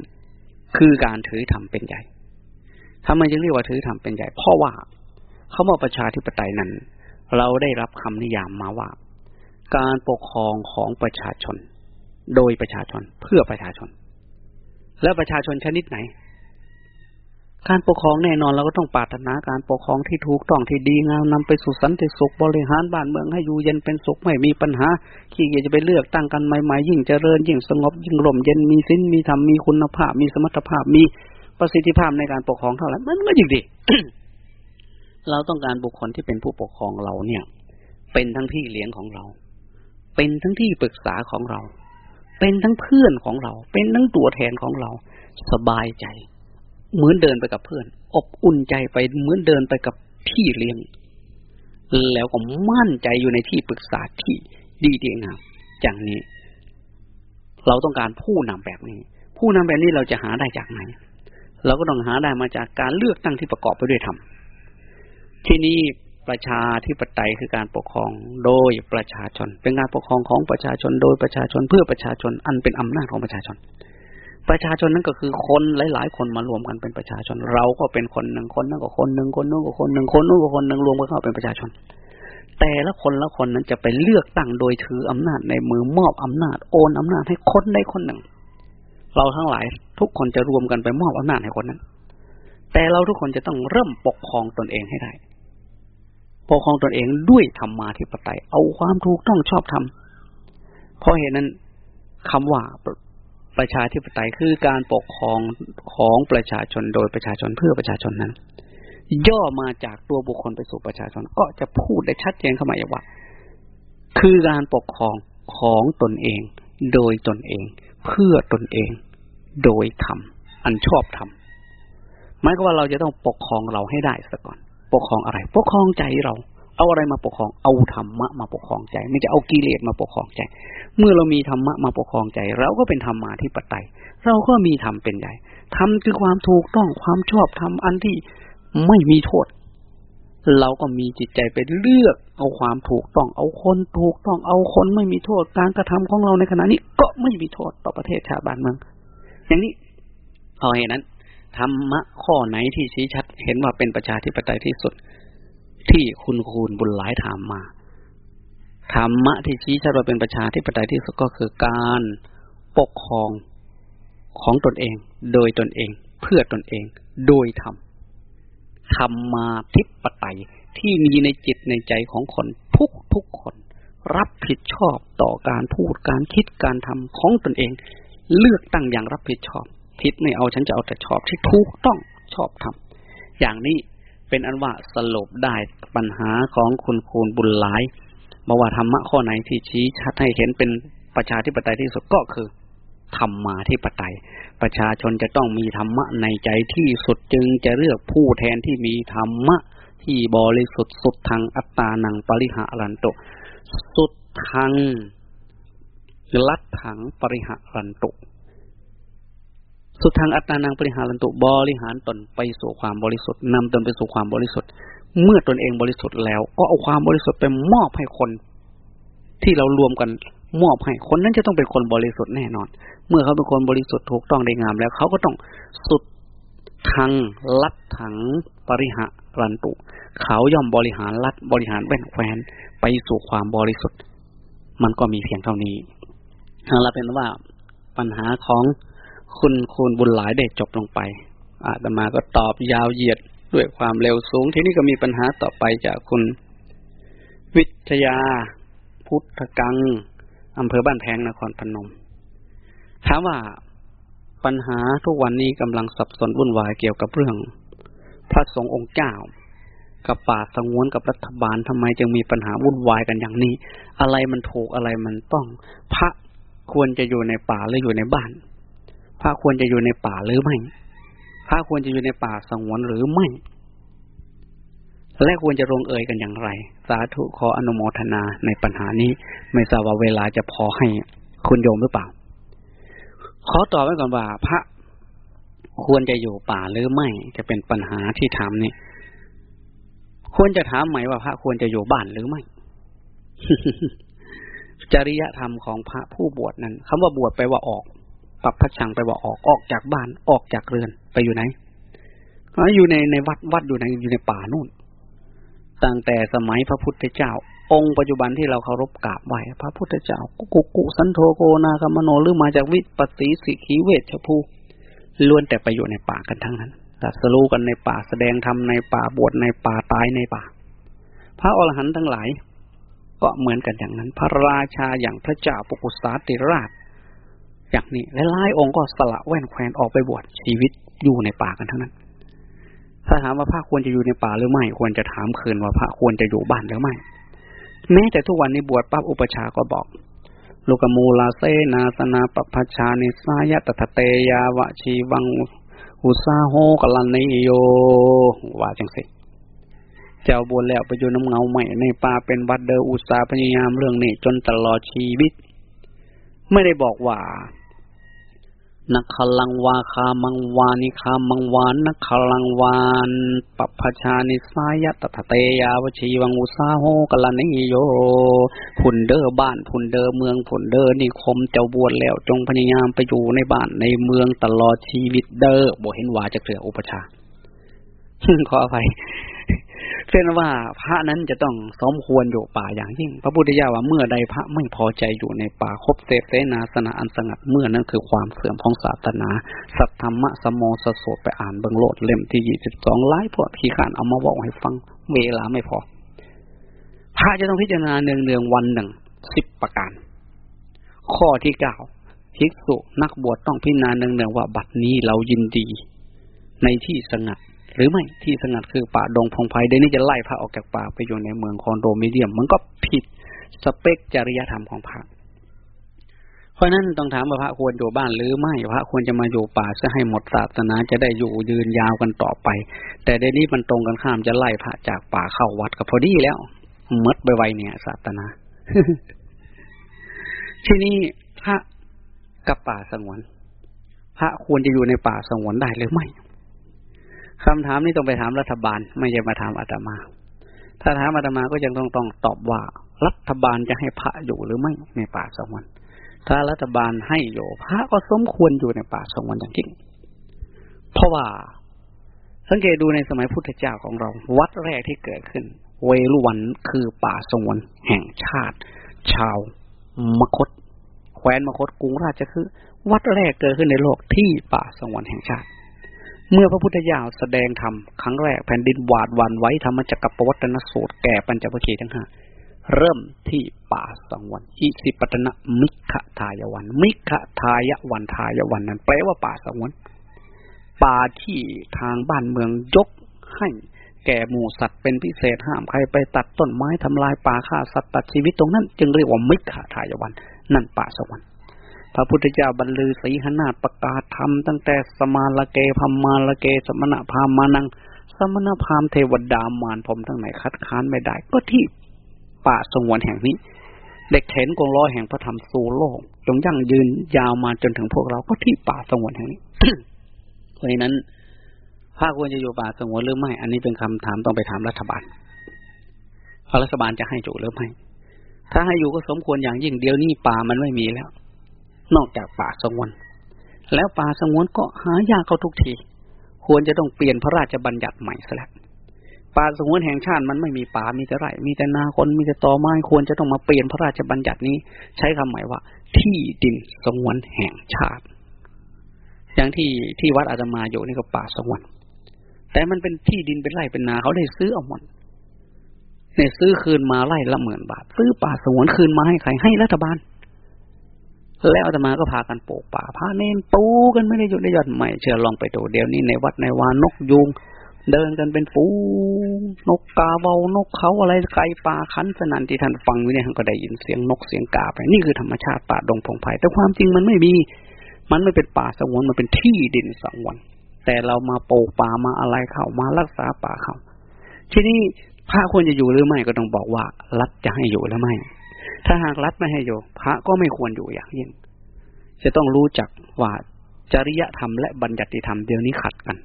Speaker 2: คือการถือธรรมเป็นใหญ่ทำไมจึงเรียกว่าถือธรรมเป็นใหญ่ เพราะว่าเขาบอกประชาธิปไตยนั้น เราได้รับคำนิยามมาว่า การปกครองของประชาชน โดยประชาชนเพื่อประชาชน และประชาชนชนิดไหน การปกครองแน่นอนเราก็ต้องปรารถนาการปกครองที่ถูกต้องที่ดีงามนำไปสู่สันติสุขบริหารบ้านเมืองให้อยู่เย็นเป็นสุขไม่มีปัญหา ขี้เกียจจะไปเลือกตั้งกันใหม่ๆยิ่งเจริญยิ่งสงบยิ่งร่มเย็นมีสินมีธรรมมีคุณภาพ มีสมรรถภาพมีประสิทธิภาพในการปกครองเท่าไหร่มันก็ยิ่งดีเราต้องการบุคคลที่เป็นผู้ปกครองเราเนี่ย เป็นทั้งพี่เลี้ยงของเรา เป็นทั้งที่ปรึกษาของเรา เป็นทั้งเพื่อนของเรา เป็นทั้งตัวแทนของเรา สบายใจ เหมือนเดินไปกับเพื่อน อบอุ่นใจไปเหมือนเดินไปกับพี่เลี้ยง แล้วก็มั่นใจอยู่ในที่ปรึกษาที่ดีดีงามอย่างนี้ เราต้องการผู้นำแบบนี้ ผู้นำแบบนี้เราจะหาได้จากไหน เราก็ต้องหาได้มาจากการเลือกตั้งที่ประกอบไปด้วยธรรมที่นี้ประชาธิปไตยคือการปกครองโดยประชาชน เป็นการปกครองของประชาชนโดยประชาชนเพื่อประชาชนอันเป็นอำนาจของประชาชน ประชาชนนั้นก็คือคนหลาย ๆ คนมารวมกันเป็นประชาชน เราก็เป็นคนหนึ่งคนนั้นก็คนหนึ่งคนนู้นก็คนหนึ่งคนนู้นก็คนหนึ่งรวมกันเข้าเป็นประชาชน แต่ละคนละคนนั้นจะไปเลือกตั้งโดยถืออำนาจในมือมอบอำนาจโอนอำนาจให้คนใดคนหนึ่ง เราทั้งหลายทุกคนจะรวมกันไปมอบอำนาจให้คนนั้น แต่เราทุกคนจะต้องเริ่มปกครองตนเองให้ได้ปกครองตนเองด้วยธรรมาธิปไตย เอาความถูกต้องชอบธรรมเพราะเหตุนั้นคำว่า ประชาธิปไตยคือการปกครองของประชาชนโดยประชาชนเพื่อประชาชนนั้น ย่อมาจากตัวบุคคลไปสู่ประชาชน ก็จะพูดได้ชัดเจนเข้ามาอย่างว่า คือการปกครองของตนเอง โดยตนเอง เพื่อตนเอง โดยธรรมอันชอบธรรมหมายก็ว่าเราจะต้องปกครองเราให้ได้ซะก่อน ปกครองอะไร ปกครองใจเรา เอาอะไรมาปกครอง เอาธรรมะมาปกครองใจ ไม่จะเอากิเลสมาปกครองใจ เมื่อเรามีธรรมะมาปกครองใจ เราก็เป็นธรรมาธิปไตย เราก็มีธรรมเป็นใหญ่ธรรมคือความถูกต้องความชอบธรรมอันที่ไม่มีโทษ เราก็มีจิตใจไปเลือก เอาความถูกต้อง เอาคนถูกต้องเอาคนไม่มีโทษ การกระทำของเราในขณะนี้ก็ไม่มีโทษต่อประเทศชาติบ้านเมือง อย่างนี้พอเหตุนั้นธรรมะข้อไหนที่ชี้ชัดเห็นว่าเป็นประชาธิปไตยที่สุด ที่คุณคูณบุญหลายถามมาธรรมะที่ชี้ชัดว่าเป็นประชาธิปไตยที่สุดก็คือการปกครองของตนเอง โดยตนเอง เพื่อตนเอง โดยธรรมธรรมาธิปไตยที่มีในจิตในใจของคนทุกทุกคน รับผิดชอบต่อการพูดการคิดการทำของตนเอง เลือกตั้งอย่างรับผิดชอบผิดไม่เอาฉันจะเอาแต่ชอบที่ถูกต้องชอบทำอย่างนี้ เป็นอันว่าสรุปได้ปัญหาของคุณคูณบุญหลายบอกว่าธรรมะข้อไหนที่ชี้ชัดให้เห็นเป็นประชาธิปไตยที่สุดก็คือธรรมาธิปไตย ประชาชนจะต้องมีธรรมะในใจที่สุดจึงจะเลือกผู้แทนที่มีธรรมะที่บริสุทธิ์สุดทางอัตตานังปริหารันโตสุดทางลัดถังปริหารันโต สุดทางอัตตานังปริหารันตุบริหารตนไปสู่ความบริสุทธิ์นำตนไปสู่ความบริสุทธิ์ เมื่อตนเองบริสุทธิ์แล้ว ก็เอาความบริสุทธิ์ไปมอบให้คน ที่เรารวมกันมอบให้คนนั้นจะต้องเป็นคนบริสุทธิ์แน่นอน เมื่อเขาเป็นคนบริสุทธิ์ถูกต้องได้งามแล้ว เขาก็ต้องสุดทางลัดถังปริหารันตุ เขาย่อมบริหารลัดบริหารแว่นแควนไปสู่ความบริสุทธิ์ มันก็มีเพียงเท่านี้เราเป็นว่าปัญหาของ คุณคูณบุญหลายได้จบลงไป อาตมาก็ตอบยาวเหยียดด้วยความเร็วสูง ที่นี้ก็มีปัญหาต่อไปจากคุณ วิทยา พุทธกังอำเภอบ้านแพงนครพนม ถามว่าปัญหาทุกวันนี้กำลังสับสนวุ่นวายเกี่ยวกับเรื่อง พระสงฆ์องค์เจ้า กับป่าสงวนกับรัฐบาลทำไมจึงมีปัญหาวุ่นวายกันอย่างนี้ อะไรมันถูกอะไรมันต้อง พระควรจะอยู่ในป่าหรืออยู่ในบ้าน พระควรจะอยู่ในป่าหรือไม่ พระควรจะอยู่ในป่าสงวนหรือไม่ และควรจะลงเอยกันอย่างไร สาธุขออนุโมทนาในปัญหานี้ ไม่ทราบว่าเวลาจะพอให้คุณโยมหรือเปล่า ขอตอบไว้ก่อนว่า พระควรจะอยู่ป่าหรือไม่จะเป็นปัญหาที่ถามนี่ควรจะถามไหมว่าพระควรจะอยู่บ้านหรือไม่ จริยธรรมของพระผู้บวชนั้นคำว่าบวชไปว่าออก ปรับพัชังไปว่าออกออกจากบ้านออกจากเรือนไปอยู่ไหนอยู่ในในวัดวัดอยู่ในอยู่ในป่านู่น ตั้งแต่สมัยพระพุทธเจ้า องค์ปัจจุบันที่เราเคารพกราบไหว้พระพุทธเจ้ากุกุกุสันโธโกนาคามโนหรือมาจากวิปติสิขีเวชภูล้วนแต่ไปอยู่ในป่ากันทั้งนั้นตัดสู้กันในป่าแสดงธรรมในป่าบวชในป่าตายในป่า พระอรหันต์ทั้งหลาย ก็เหมือนกันอย่างนั้น พระราชาอย่างพระเจ้าปุกุสาติราช อย่างนี้และหลายองค์ก็สละแว่นแควนออกไปบวชชีวิตอยู่ในป่ากันทั้งนั้น ถ้าถามว่าพระควรจะอยู่ในป่าหรือไม่ ควรจะถามคืนว่าพระควรจะอยู่บ้านหรือไม่ แม้แต่ทุกวันนี้บวชปั๊บอุปชาก็บอกลูกมูลาเซนาสนาปปชานิสายะตถเตยาวะชีวังอุสาโหกลันนิโยว่าจังสิเจ้าบวชแล้วไปอยู่น้ำเงาใหม่ในป่าเป็นวัดเดออุตสาพยายามเรื่องนี้จนตลอดชีวิต ไม่ได้บอกว่า นักขลังวาคามังวานิคามังวานนักขลังวานปัพชานิสายตถเตยาวชีวังอุสาโหกลนิโยผุนเดอบ้านผุนเดอเมืองผุนเดอนิคมเจ้าบวชแล้วจงพยายามไปอยู่ในบ้านในเมืองตลอดชีวิตเดอบ่เห็นว่าจะเกิดอุปชาขออภัย เช่นว่าพระนั้นจะต้องสมควรอยู่ป่าอย่างยิ่ง พระพุทธเจ้าว่าเมื่อใดพระไม่พอใจอยู่ในป่าคบเสพเสนาสนะอันสงัดเมื่อนั้นคือความเสื่อมของศาสนา สัทธรรมะสมโมสโสไปอ่านเบิงโลดเล่มที่ยี่สิบสองไล่พวกขี้ขานเอามาบอกให้ฟังเวลาไม่พอ พระจะต้องพิจารณาเนืองเนืองวันหนึ่งสิบประการ ข้อที่เก้าภิกษุนักบวชต้องพิจารณาเนืองเนืองว่าบัดนี้เรายินดี ในที่สงัด หรือไม่ที่สงัดคือป่าดงพงไพ่เดี๋ยวนี้จะไล่พระออกจากป่าไปอยู่ในเมืองคอนโดมิเดียม มันก็ผิดสเปคจริยธรรมของพระเพราะนั้นต้องถามว่าพระควรอยู่บ้านหรือไม่พระควรจะมาอยู่ป่าเพื่อให้หมดศาสนาจะได้อยู่ยืนยาวกันต่อไป แต่เดี๋ยวนี้มันตรงกันข้ามจะไล่พระจากป่าเข้าวัดก็พอดีแล้วมดไปไวเนี่ยศาสนาที่นี่พระกับป่าสงวน พระควรจะอยู่ในป่าสงวนได้หรือไม่ คำถามนี้ต้องไปถามรัฐบาล ไม่ใช่มาถามอาตมา ถ้าถามอาตมาก็ยังต้องต้องตอบว่า รัฐบาลจะให้พระอยู่หรือไม่ในป่าสงวนถ้ารัฐบาลให้อยู่พระก็สมควรอยู่ในป่าสงวนอย่างจริง เพราะว่าสังเกตดูในสมัยพุทธเจ้าของเรา วัดแรกที่เกิดขึ้น เวรุวันคือป่าสงวนแห่งชาติ ชาวมคตแคว้นมคตกรุงราชคือ วัดแรกเกิดขึ้นในโลกที่ป่าสงวนแห่งชาติ เมื่อพระพุทธเจ้าแสดงธรรมครั้งแรกแผ่นดินหวาดวันไว้ธรรมจักรปวัตนสูตรแก่ปัญจวัคคีย์ทั้งห้าเริ่มที่ป่าสังวันอิสิปตนะมิขทายวัน มิขทายวันทายวันนั้นแปลว่าป่าสังวนป่าที่ทางบ้านเมืองยกให้แก่หมูสัตว์เป็นพิเศษห้ามใครไปตัดต้นไม้ทำลายป่าฆ่าสัตว์ตัดชีวิตตรงนั้น จึงเรียกว่ามิขทายวัน นั่นป่าสังวน พระพุทธเจ้าบรรลือสีหนาฏประกาศธรรมตั้งแต่สมาลเกพัมมาลเก สมณพามานัง สมณพามเทวดามารผมทั้งไหนคัดค้านไม่ได้ ก็ที่ป่าสงวนแห่งนี้ เด็กเข็นกองล้อแห่งพระธรรมสู่โลก จงยั่งยืนยาวมาจนถึงพวกเราก็ที่ป่าสงวนแห่งนี้เพราะฉะนั้นพระควรจะอยู่ป่าสงวนหรือไม่ อันนี้เป็นคำถามต้องไปถามรัฐบาลรัฐบาลจะให้อยู่หรือไม่ถ้าให้อยู่ก็สมควรอย่างยิ่งเดียวนี้ป่ามันไม่มีแล้ว นอกจากป่าสงวน แล้วป่าสงวนก็หายากเขาทุกที ควรจะต้องเปลี่ยนพระราชบัญญัติใหม่ซะแล้วป่าสงวนแห่งชาติมันไม่มีป่ามีแต่ไร่ มีแต่นาคนมีแต่ตอไม้ควรจะต้องมาเปลี่ยนพระราชบัญญัตินี้ ใช้คำหมายว่า ที่ดินสงวนแห่งชาติ อย่างที่ที่วัดอาตมาอยู่นี่ก็ป่าสงวน แต่มันเป็นที่ดินเป็นไร่เป็นนาเขาได้ซื้อเอาหมดเนี่ยซื้อคืนมาไร่ละหมื่นบาท ซื้อป่าสงวนคืนมาให้ใครให้รัฐบาล แล้วอาตมาก็พากันปลูกป่าพาเน้นปูกันไม่ได้หยุดได้หย่อนใหม่เชื่อลองไปดูเดี๋ยวนี้ในวัดในวานนกยุงเดินกันเป็นฟูนกกาเบานกเขาอะไรไก่ป่าคันสนันที่ท่านฟังอยู่เนี่ยก็ได้ยินเสียงนกเสียงกาไปนี่คือธรรมชาติป่าดงพงไผ่แต่ความจริงมันไม่มี มันไม่เป็นป่าสงวนมันเป็นที่ดินสงวนแต่เรามาปลูกป่ามาอะไรเข้ามารักษาป่าเขา ทีนี้พระควรจะอยู่หรือไม่ก็ต้องบอกว่า รัฐจะให้อยู่หรือไม่ ถ้าหากรัฐไม่ให้อยู่ พระก็ไม่ควรอยู่อย่างยิ่ง จะต้องรู้จักว่าจริยธรรมและบัญญัติธรรมเดี๋ยวนี้ขัดกัน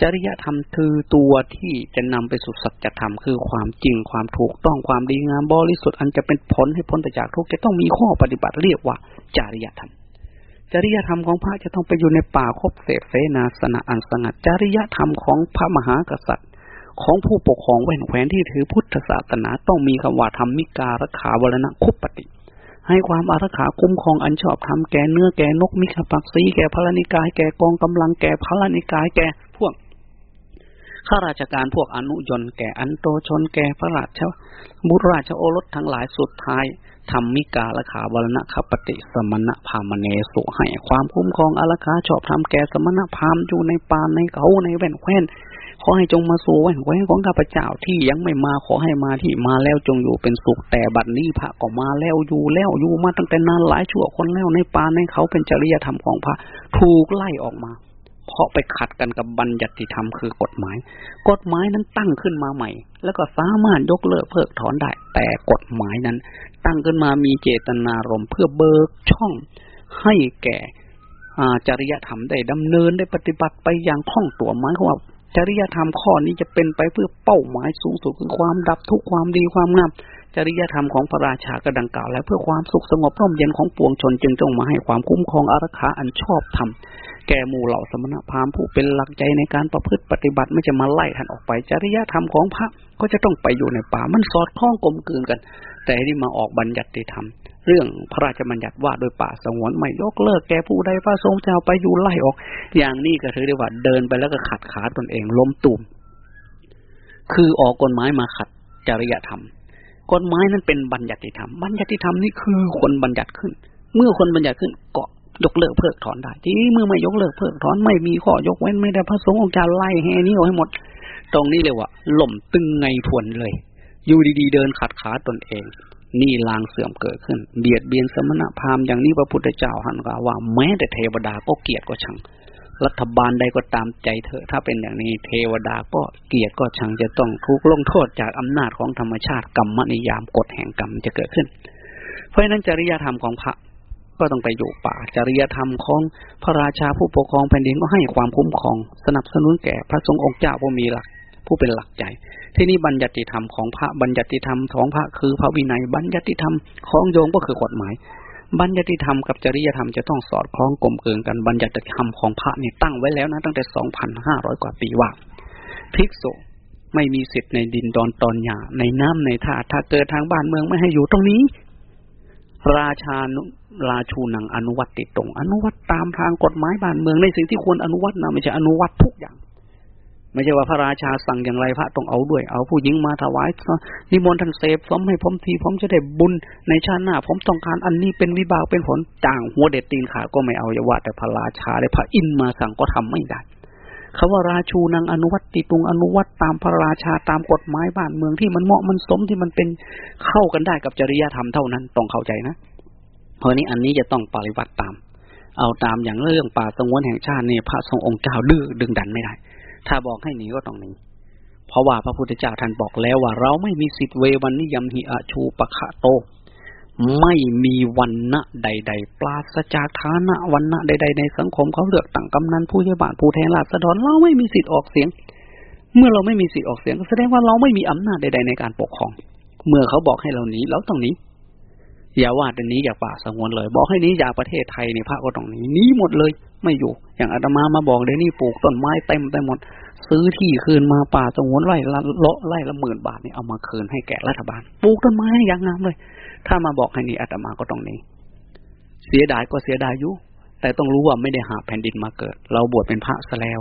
Speaker 2: จริยธรรมคือตัวที่จะนำไปสู่สัจธรรมคือความจริงความถูกต้องความดีงามบริสุทธิ์อันจะเป็นผลให้พ้นจากทุกข์จะต้องมีข้อปฏิบัติเรียกว่า จริยธรรมจริยธรรมของพระจะต้องไปอยู่ในป่าคบเสพเสนาสนะอันสงัด จริยธรรมของพระมหากษัตริย์ ของผู้ปกครองแว่นแควนที่ถือพุทธศาสนาต้องมีคำว่าธรรมิการขาวรณะคุปปติ ให้ความอารักขาคุ้มครองอันชอบธรรมแก่เนื้อแก่นกมิขปักสีแก่พระนิกายแก่กองกำลังแก่พระนิกายแก่พวกข้าราชการพวกอนุยนแก่อันโตชนแก่พระราชบุตรราชโอรสทั้งหลายสุดท้ายธรรมิกาละขาวรณะคปติสมณะพามเนสุให้ความคุ้มครองอาราคาชอบธรรมแก่สมณะพามอยู่ในป่าในเขาในแว่นแคว้น ขอให้จงมาสู่แว่นแคว้นของข้าพเจ้าที่ยังไม่มาขอให้มาที่มาแล้วจงอยู่เป็นสุขแต่บัดนี้พระก็มาแล้วอยู่แล้วอยู่มาตั้งแต่นานหลายชั่วคนแล้วในป่าในเขาเป็นจริยธรรมของพระถูกไล่ออกมา เพราะไปขัดกันกับบัญญัติธรรมคือกฎหมาย กฎหมายนั้นตั้งขึ้นมาใหม่ แล้วก็สามารถยกเลิกเพิกถอนได้ แต่กฎหมายนั้น ตั้งขึ้นมามีเจตนารมณ์เพื่อเบิกช่องให้แก่จริยธรรมได้ดำเนินได้ปฏิบัติไปอย่างคล่องตัวหมายความว่า จริยธรรมข้อนี้จะเป็นไปเพื่อเป้าหมายสูงสุดคือความดับทุกความดีความงามจริยธรรมของพระราชากระดังกล่าว และเพื่อความสุขสงบร่มเย็นของปวงชนจึงต้องมาให้ความคุ้มครองอารักขาอันชอบธรรมแก่หมู่เหล่าสมณพราหมณ์ผู้เป็นหลักใจในการประพฤติปฏิบัติไม่จะมาไล่ท่านออกไป จริยธรรมของพระก็จะต้องไปอยู่ในป่ามันสอดคล้องกลมกลืนกัน แต่ที่มาออกบัญญัติธรรม รื่องพระราชบัญญัติว่าโดยป่าสงวนไม่ยกเลิกแก่ผู้ใดพระทรงเจ้าไปอยู่ไล่ออก อย่างนี้ก็ถือได้ว่าเดินไปแล้วก็ขัดขาตนเองล้มตุ่มคือออกกฎหมายมาขัดจริยธรรมกฎหมายนั้นเป็นบัญญัติธรรม บัญญัติธรรมนี่คือคนบัญญัติขึ้น เมื่อคนบัญญัติขึ้นก็ยกเลิกเพิกถอนได้ทีนี้เมื่อไม่ยกเลิกเพิกถอนไม่มีข้อยกเว้นไม่ได้พระสงฆ์องค์การไล่แห่นี้ออกให้หมด ตรงนี้เลยว่าหล่มตึงไงทวนเลย อยู่ดีๆเดินขัดขาตนเอง นี่ลางเสื่อมเกิดขึ้น เบียดเบียนสมณพราหมณ์อย่างนี้พระพุทธเจ้าหันกล่าวว่าแม้แต่เทวดาก็เกลียดก็ชัง รัฐบาลใดก็ตามใจเถอะถ้าเป็นอย่างนี้ เทวดาก็เกลียดก็ชังจะต้องทุกลงโทษจากอำนาจของธรรมชาติกรรมนิยามกฎแห่งกรรมจะเกิดขึ้น เพราะฉะนั้นจริยธรรมของพระก็ต้องไปอยู่ป่าจริยธรรมของพระราชาผู้ปกครองแผ่นดินก็ให้ความคุ้มครอง สนับสนุนแก่พระสงฆ์องค์เจ้าผู้มีหลัก ผู้เป็นหลักใจที่นี่บัญญัติธรรมของพระบัญญัติธรรมของพระคือพระวินัย บัญญัติธรรมของโยมก็คือกฎหมาย บัญญัติธรรมกับจริยธรรมจะต้องสอดคล้องกลมเกลืนกันบัญญัติธรรมของพระเนี่ยตั้งไว้แล้วนะตั้งแต่สองพันห้าร้อยกว่าปีว่าภิกษุไม่มีสิทธิ์ในดินดอนตอนหยาในน้ำในท่าถ้าเกิดทางบ้านเมืองไม่ให้อยู่ตรงนี้ ราชานุราชูนังอนุวัติตรง อนุวัตตามทางกฎหมายบ้านเมืองในสิ่งที่ควรอนุวัตนะไม่ใช่อนุวัตทุกอย่าง ไม่ใช่ว่าพระราชาสั่งอย่างไรพระต้องเอาด้วย เอาผู้หญิงมาถวายนิมนต์ท่านเสพผมให้ผมทีผมจะได้บุญในชาติหน้าผมต้องการอันนี้เป็นวิบากเป็นผลจ่างหัวเด็ดตีนขาก็ไม่เอาอย่าว่าแต่พระราชาได้พระอินมาสั่งก็ทำไม่ได้คาว่าราชูนางอนุวัตติตุงอนุวัตตามพระราชาตามกฎหมายบ้านเมืองที่มันเหมาะมันสมที่มันเป็นเข้ากันได้กับจริยธรรมเท่านั้นต้องเข้าใจนะ เพราะนี้อันนี้จะต้องปฏิบัติตาม เอาตามอย่างเรื่องป่าสงวนแห่งชาติเนี่ยพระทรงองค์เจ้าดื้อดึงดันไม่ได้ ถ้าบอกให้หนีก็ต้องหนีเพราะว่าพระพุทธเจ้าท่านบอกแล้วว่า เราไม่มีสิทธิเววันนิยมหิอาชูปะขะโต ไม่มีวันณะใด ๆ ปราศจากฐานะวันณะใด ๆ ในสังคมเขาเลือกตั้งกำนันผู้ใหญ่บ้านผู้แทนราษฎรเราไม่มีสิทธิ์ออกเสียง เมื่อเราไม่มีสิทธิ์ออกเสียงก็แสดงว่าเราไม่มีอำนาจใด ๆ ในการปกครอง เมื่อเขาบอกให้เราหนีเราต้องหนีอย่าว่าแต่นี้อย่าป่าสงวนเลย บอกให้นี้อย่าประเทศไทยในพระก็ต้องหนีหนีหมดเลย ไม่อยู่ อย่างอาตมามาบอกเดี๋ยวนี้ปลูกต้นไม้เต็มไปหมด ซื้อที่คืนมาป่าสงวนไร่ละเลาะไร่ละหมื่นบาทนี่เอามาคืนให้แก่รัฐบาลปลูกต้นไม้อย่างงามเลย ถ้ามาบอกให้นี่อาตมาก็ต้องนี้ เสียดายก็เสียดายอยู่แต่ต้องรู้ว่าไม่ได้หาแผ่นดินมาเกิด เราบวชเป็นพระซะแล้ว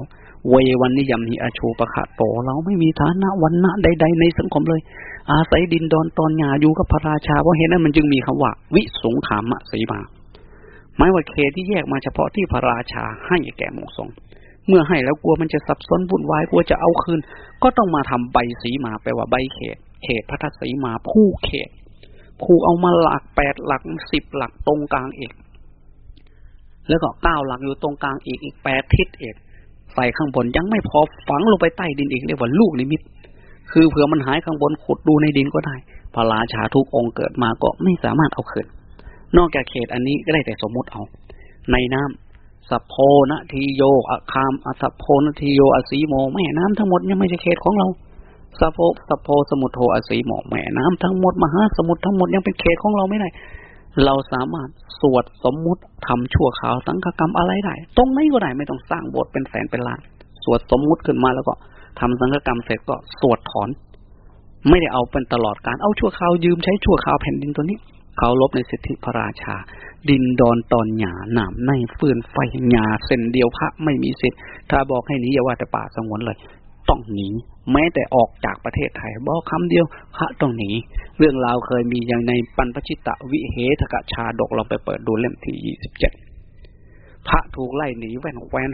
Speaker 2: เววันนิยมหิอาชูปะขะโต เราไม่มีฐานะวันณะใด ๆ ในสังคมเลย อาศัยดินดอนตอนหยาอยู่กับพระราชาเพราะเห็นนั้นมันจึงมีคำว่า วิสงขามะสีมา หมายว่าเขตที่แยกมาเฉพาะที่พระราชาให้แก่หมู่สงเมื่อให้แล้วกลัวมันจะสับสนวุ่นวายกลัวจะเอาคืน ก็ต้องมาทำใบสีมาแปลว่าใบเขต เขตพระทัศสีมาผู้เขตผู้เอามาหลักแปดหลักสิบหลักตรงกลางเอกแล้วก็เก้าหลักอยู่ตรงกลางอีกอีกแปดทิศเอกใส่ข้างบนยังไม่พอฝังลงไปใต้ดินอีกเรียกว่าลูกนิมิต คือเผื่อมันหายข้างบนขุดดูในดินก็ได้พระราชาทุกองค์เกิดมาก็ไม่สามารถเอาคืน นอกจากเขตอันนี้ก็ได้แต่สมมุติเอา ในน้ำสัพโพนทีโยอคามอสัพโพนทีโยอสีโม แม่น้ำทั้งหมดยังไม่ใช่เขตของเราสัพโพสัพโพสมุทโธอสีโมแม่น้ำทั้งหมดมหาสมุทรทั้งหมดยังเป็นเขตของเราไม่ได้ เราสามารถสวดสมมุติทำชั่วข่าวสังฆกรรมอะไรได้ ตรงไหนก็ได้ไม่ต้องสร้างบทเป็นแสนเป็นล้าน สวดสมมุติขึ้นมาแล้วก็ทำสังฆกรรมเสร็จก็สวดถอน ไม่ได้เอาเป็นตลอดการเอาชั่วคราวยืมใช้ชั่วคราวแผ่นดินตัวนี้ เขาลบในสิทธิพระราชา ดินดอนตอนหยาหนามในฟืนไฟหยาเส้นเดียวพระไม่มีสิทธิ์ ถ้าบอกให้หนีอย่าว่าแต่ป่าสงวนเลย ต้องหนีแม้แต่ออกจากประเทศไทยบอกคำเดียวพระต้องหนีเรื่องราวเคยมีอย่างในปันปชิตะวิเหทกชาดกเราไปเปิดดูเล่มที่ยี่สิบเจ็ดพระถูกไล่หนีแว่นแควน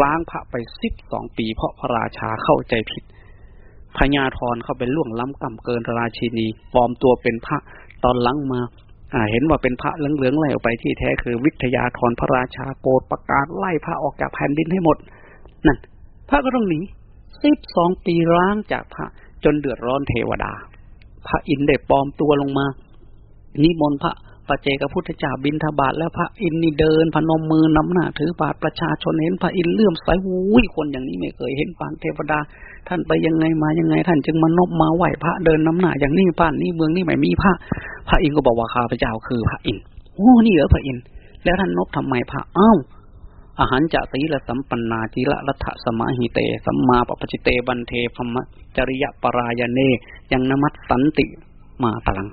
Speaker 2: ล้างพระไปสิบสองปี เพราะพระราชาเข้าใจผิดพญาธรเข้าไปล่วงล้ำกำเกินราชินีปลอมตัวเป็นพระ ตอนหลังมาอ่าเห็นว่าเป็นพระเหลืองๆไล่ออกไปที่แท้คือวิทยาธรพระราชาโกรธประกาศไล่พระออกจากแผ่นดินให้หมดนั่นพระก็ต้องหนีสิบสองปีล้างจากพระจนเดือดร้อนเทวดา พระอินทร์ได้ปลอมตัวลงมา นิมนต์พระ ปเจกพุทธเจ้าบินทบาทแล้วพระอินนี่เดิน พนมมือนำหน้าถือบาทประชาชนเห็นพระอินเลื่อมใสวุ้ยคนอย่างนี้ไม่เคยเห็นปานเทวดา ท่านไปยังไงมายังไง ท่านจึงมานบมาไหวพระเดินนำหน้าอย่างนี้บ้านนี้เมืองนี้ไม่มีพระ พระอินก็บอกว่าข้าพเจ้าคือพระอินโอ้นี่เหรอพระอินแล้วท่านนบทำไมพระอ้าวอาหารจะสีละสัมปันนาจิละรัฐสมาหิเต สัมมาปปจิเตบันเทพมจริยปรายเน ยังนมัตสันติมาตลัง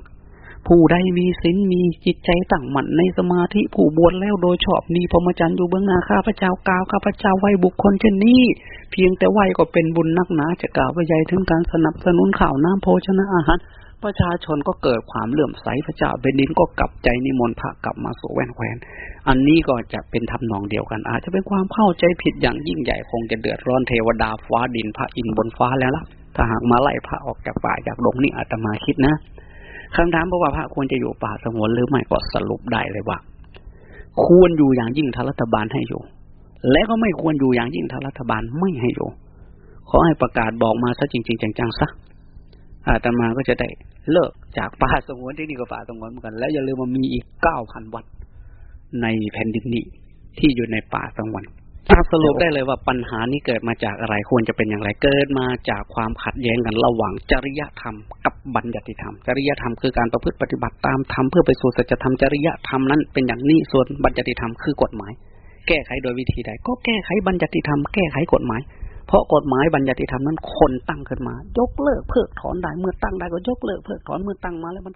Speaker 2: ผู้ใดมีศีลมีจิตใจตั้งมั่นในสมาธิผู้บวชแล้วโดยชอบมีพรหมจรรย์อยู่เบื้องหน้าข้าพเจ้ากล่าวข้าพเจ้าไหวบุคคลเช่นนี้ เพียงแต่ไหวก็เป็นบุญนักหนาจะกล่าวไปใหญ่ถึงการสนับสนุนข่าวน้ำโภชนะอาหารประชาชนก็เกิดความเลื่อมใสพระเจ้าเบนินก็กลับใจนิมนต์พระกลับมาสู่แว่นแควน อันนี้ก็จะเป็นทำนองเดียวกัน อาจจะเป็นความเข้าใจผิดอย่างยิ่งใหญ่คงจะเดือดร้อนเทวดาฟ้าดินพระอินบนฟ้าแล้วล่ะ ถ้าหากมาไล่พระออกจากป่าจากดงนี่อาตมาคิดนะ คำถามเพราะว่าพระควรจะอยู่ป่าสงวนหรือไม่ก็สรุปได้เลยว่า ควรอยู่อย่างยิ่งถ้ารัฐบาลให้อยู่ และก็ไม่ควรอยู่อย่างยิ่งถ้ารัฐบาลไม่ให้อยู่ ขอให้ประกาศบอกมาซะจริง ๆ จังๆซะอาตมาก็จะได้เลิกจากป่าสงวนที่นี่ก็ป่าสงวนเหมือนกัน แล้วอย่าลืมว่ามีอีกเก้าพันวัดในแผ่นดินนี้ที่อยู่ในป่าสงวน สรุปได้เลยว่าปัญหานี้เกิดมาจากอะไรควรจะเป็นอย่างไรเกิดมาจากความขัดแย้งกันระหว่างจริยธรรมกับบัญญัติธรรม จริยธรรมคือการประพฤติปฏิบัติตามธรรมเพื่อไปสู่สัจธรรมจริยธรรมนั้นเป็นอย่างนี้ส่วนบัญญัติธรรมคือกฎหมาย แก้ไขโดยวิธีใด ก็แก้ไขบัญญัติธรรมแก้ไขกฎหมาย เพราะกฎหมายบัญญัติธรรมนั้นคนตั้งขึ้นมา ยกเลิกเพิกถอนได้เมื่อตั้งได้ก็ยกเลิกเพิกถอนเมื่อตั้งมาแล้วมัน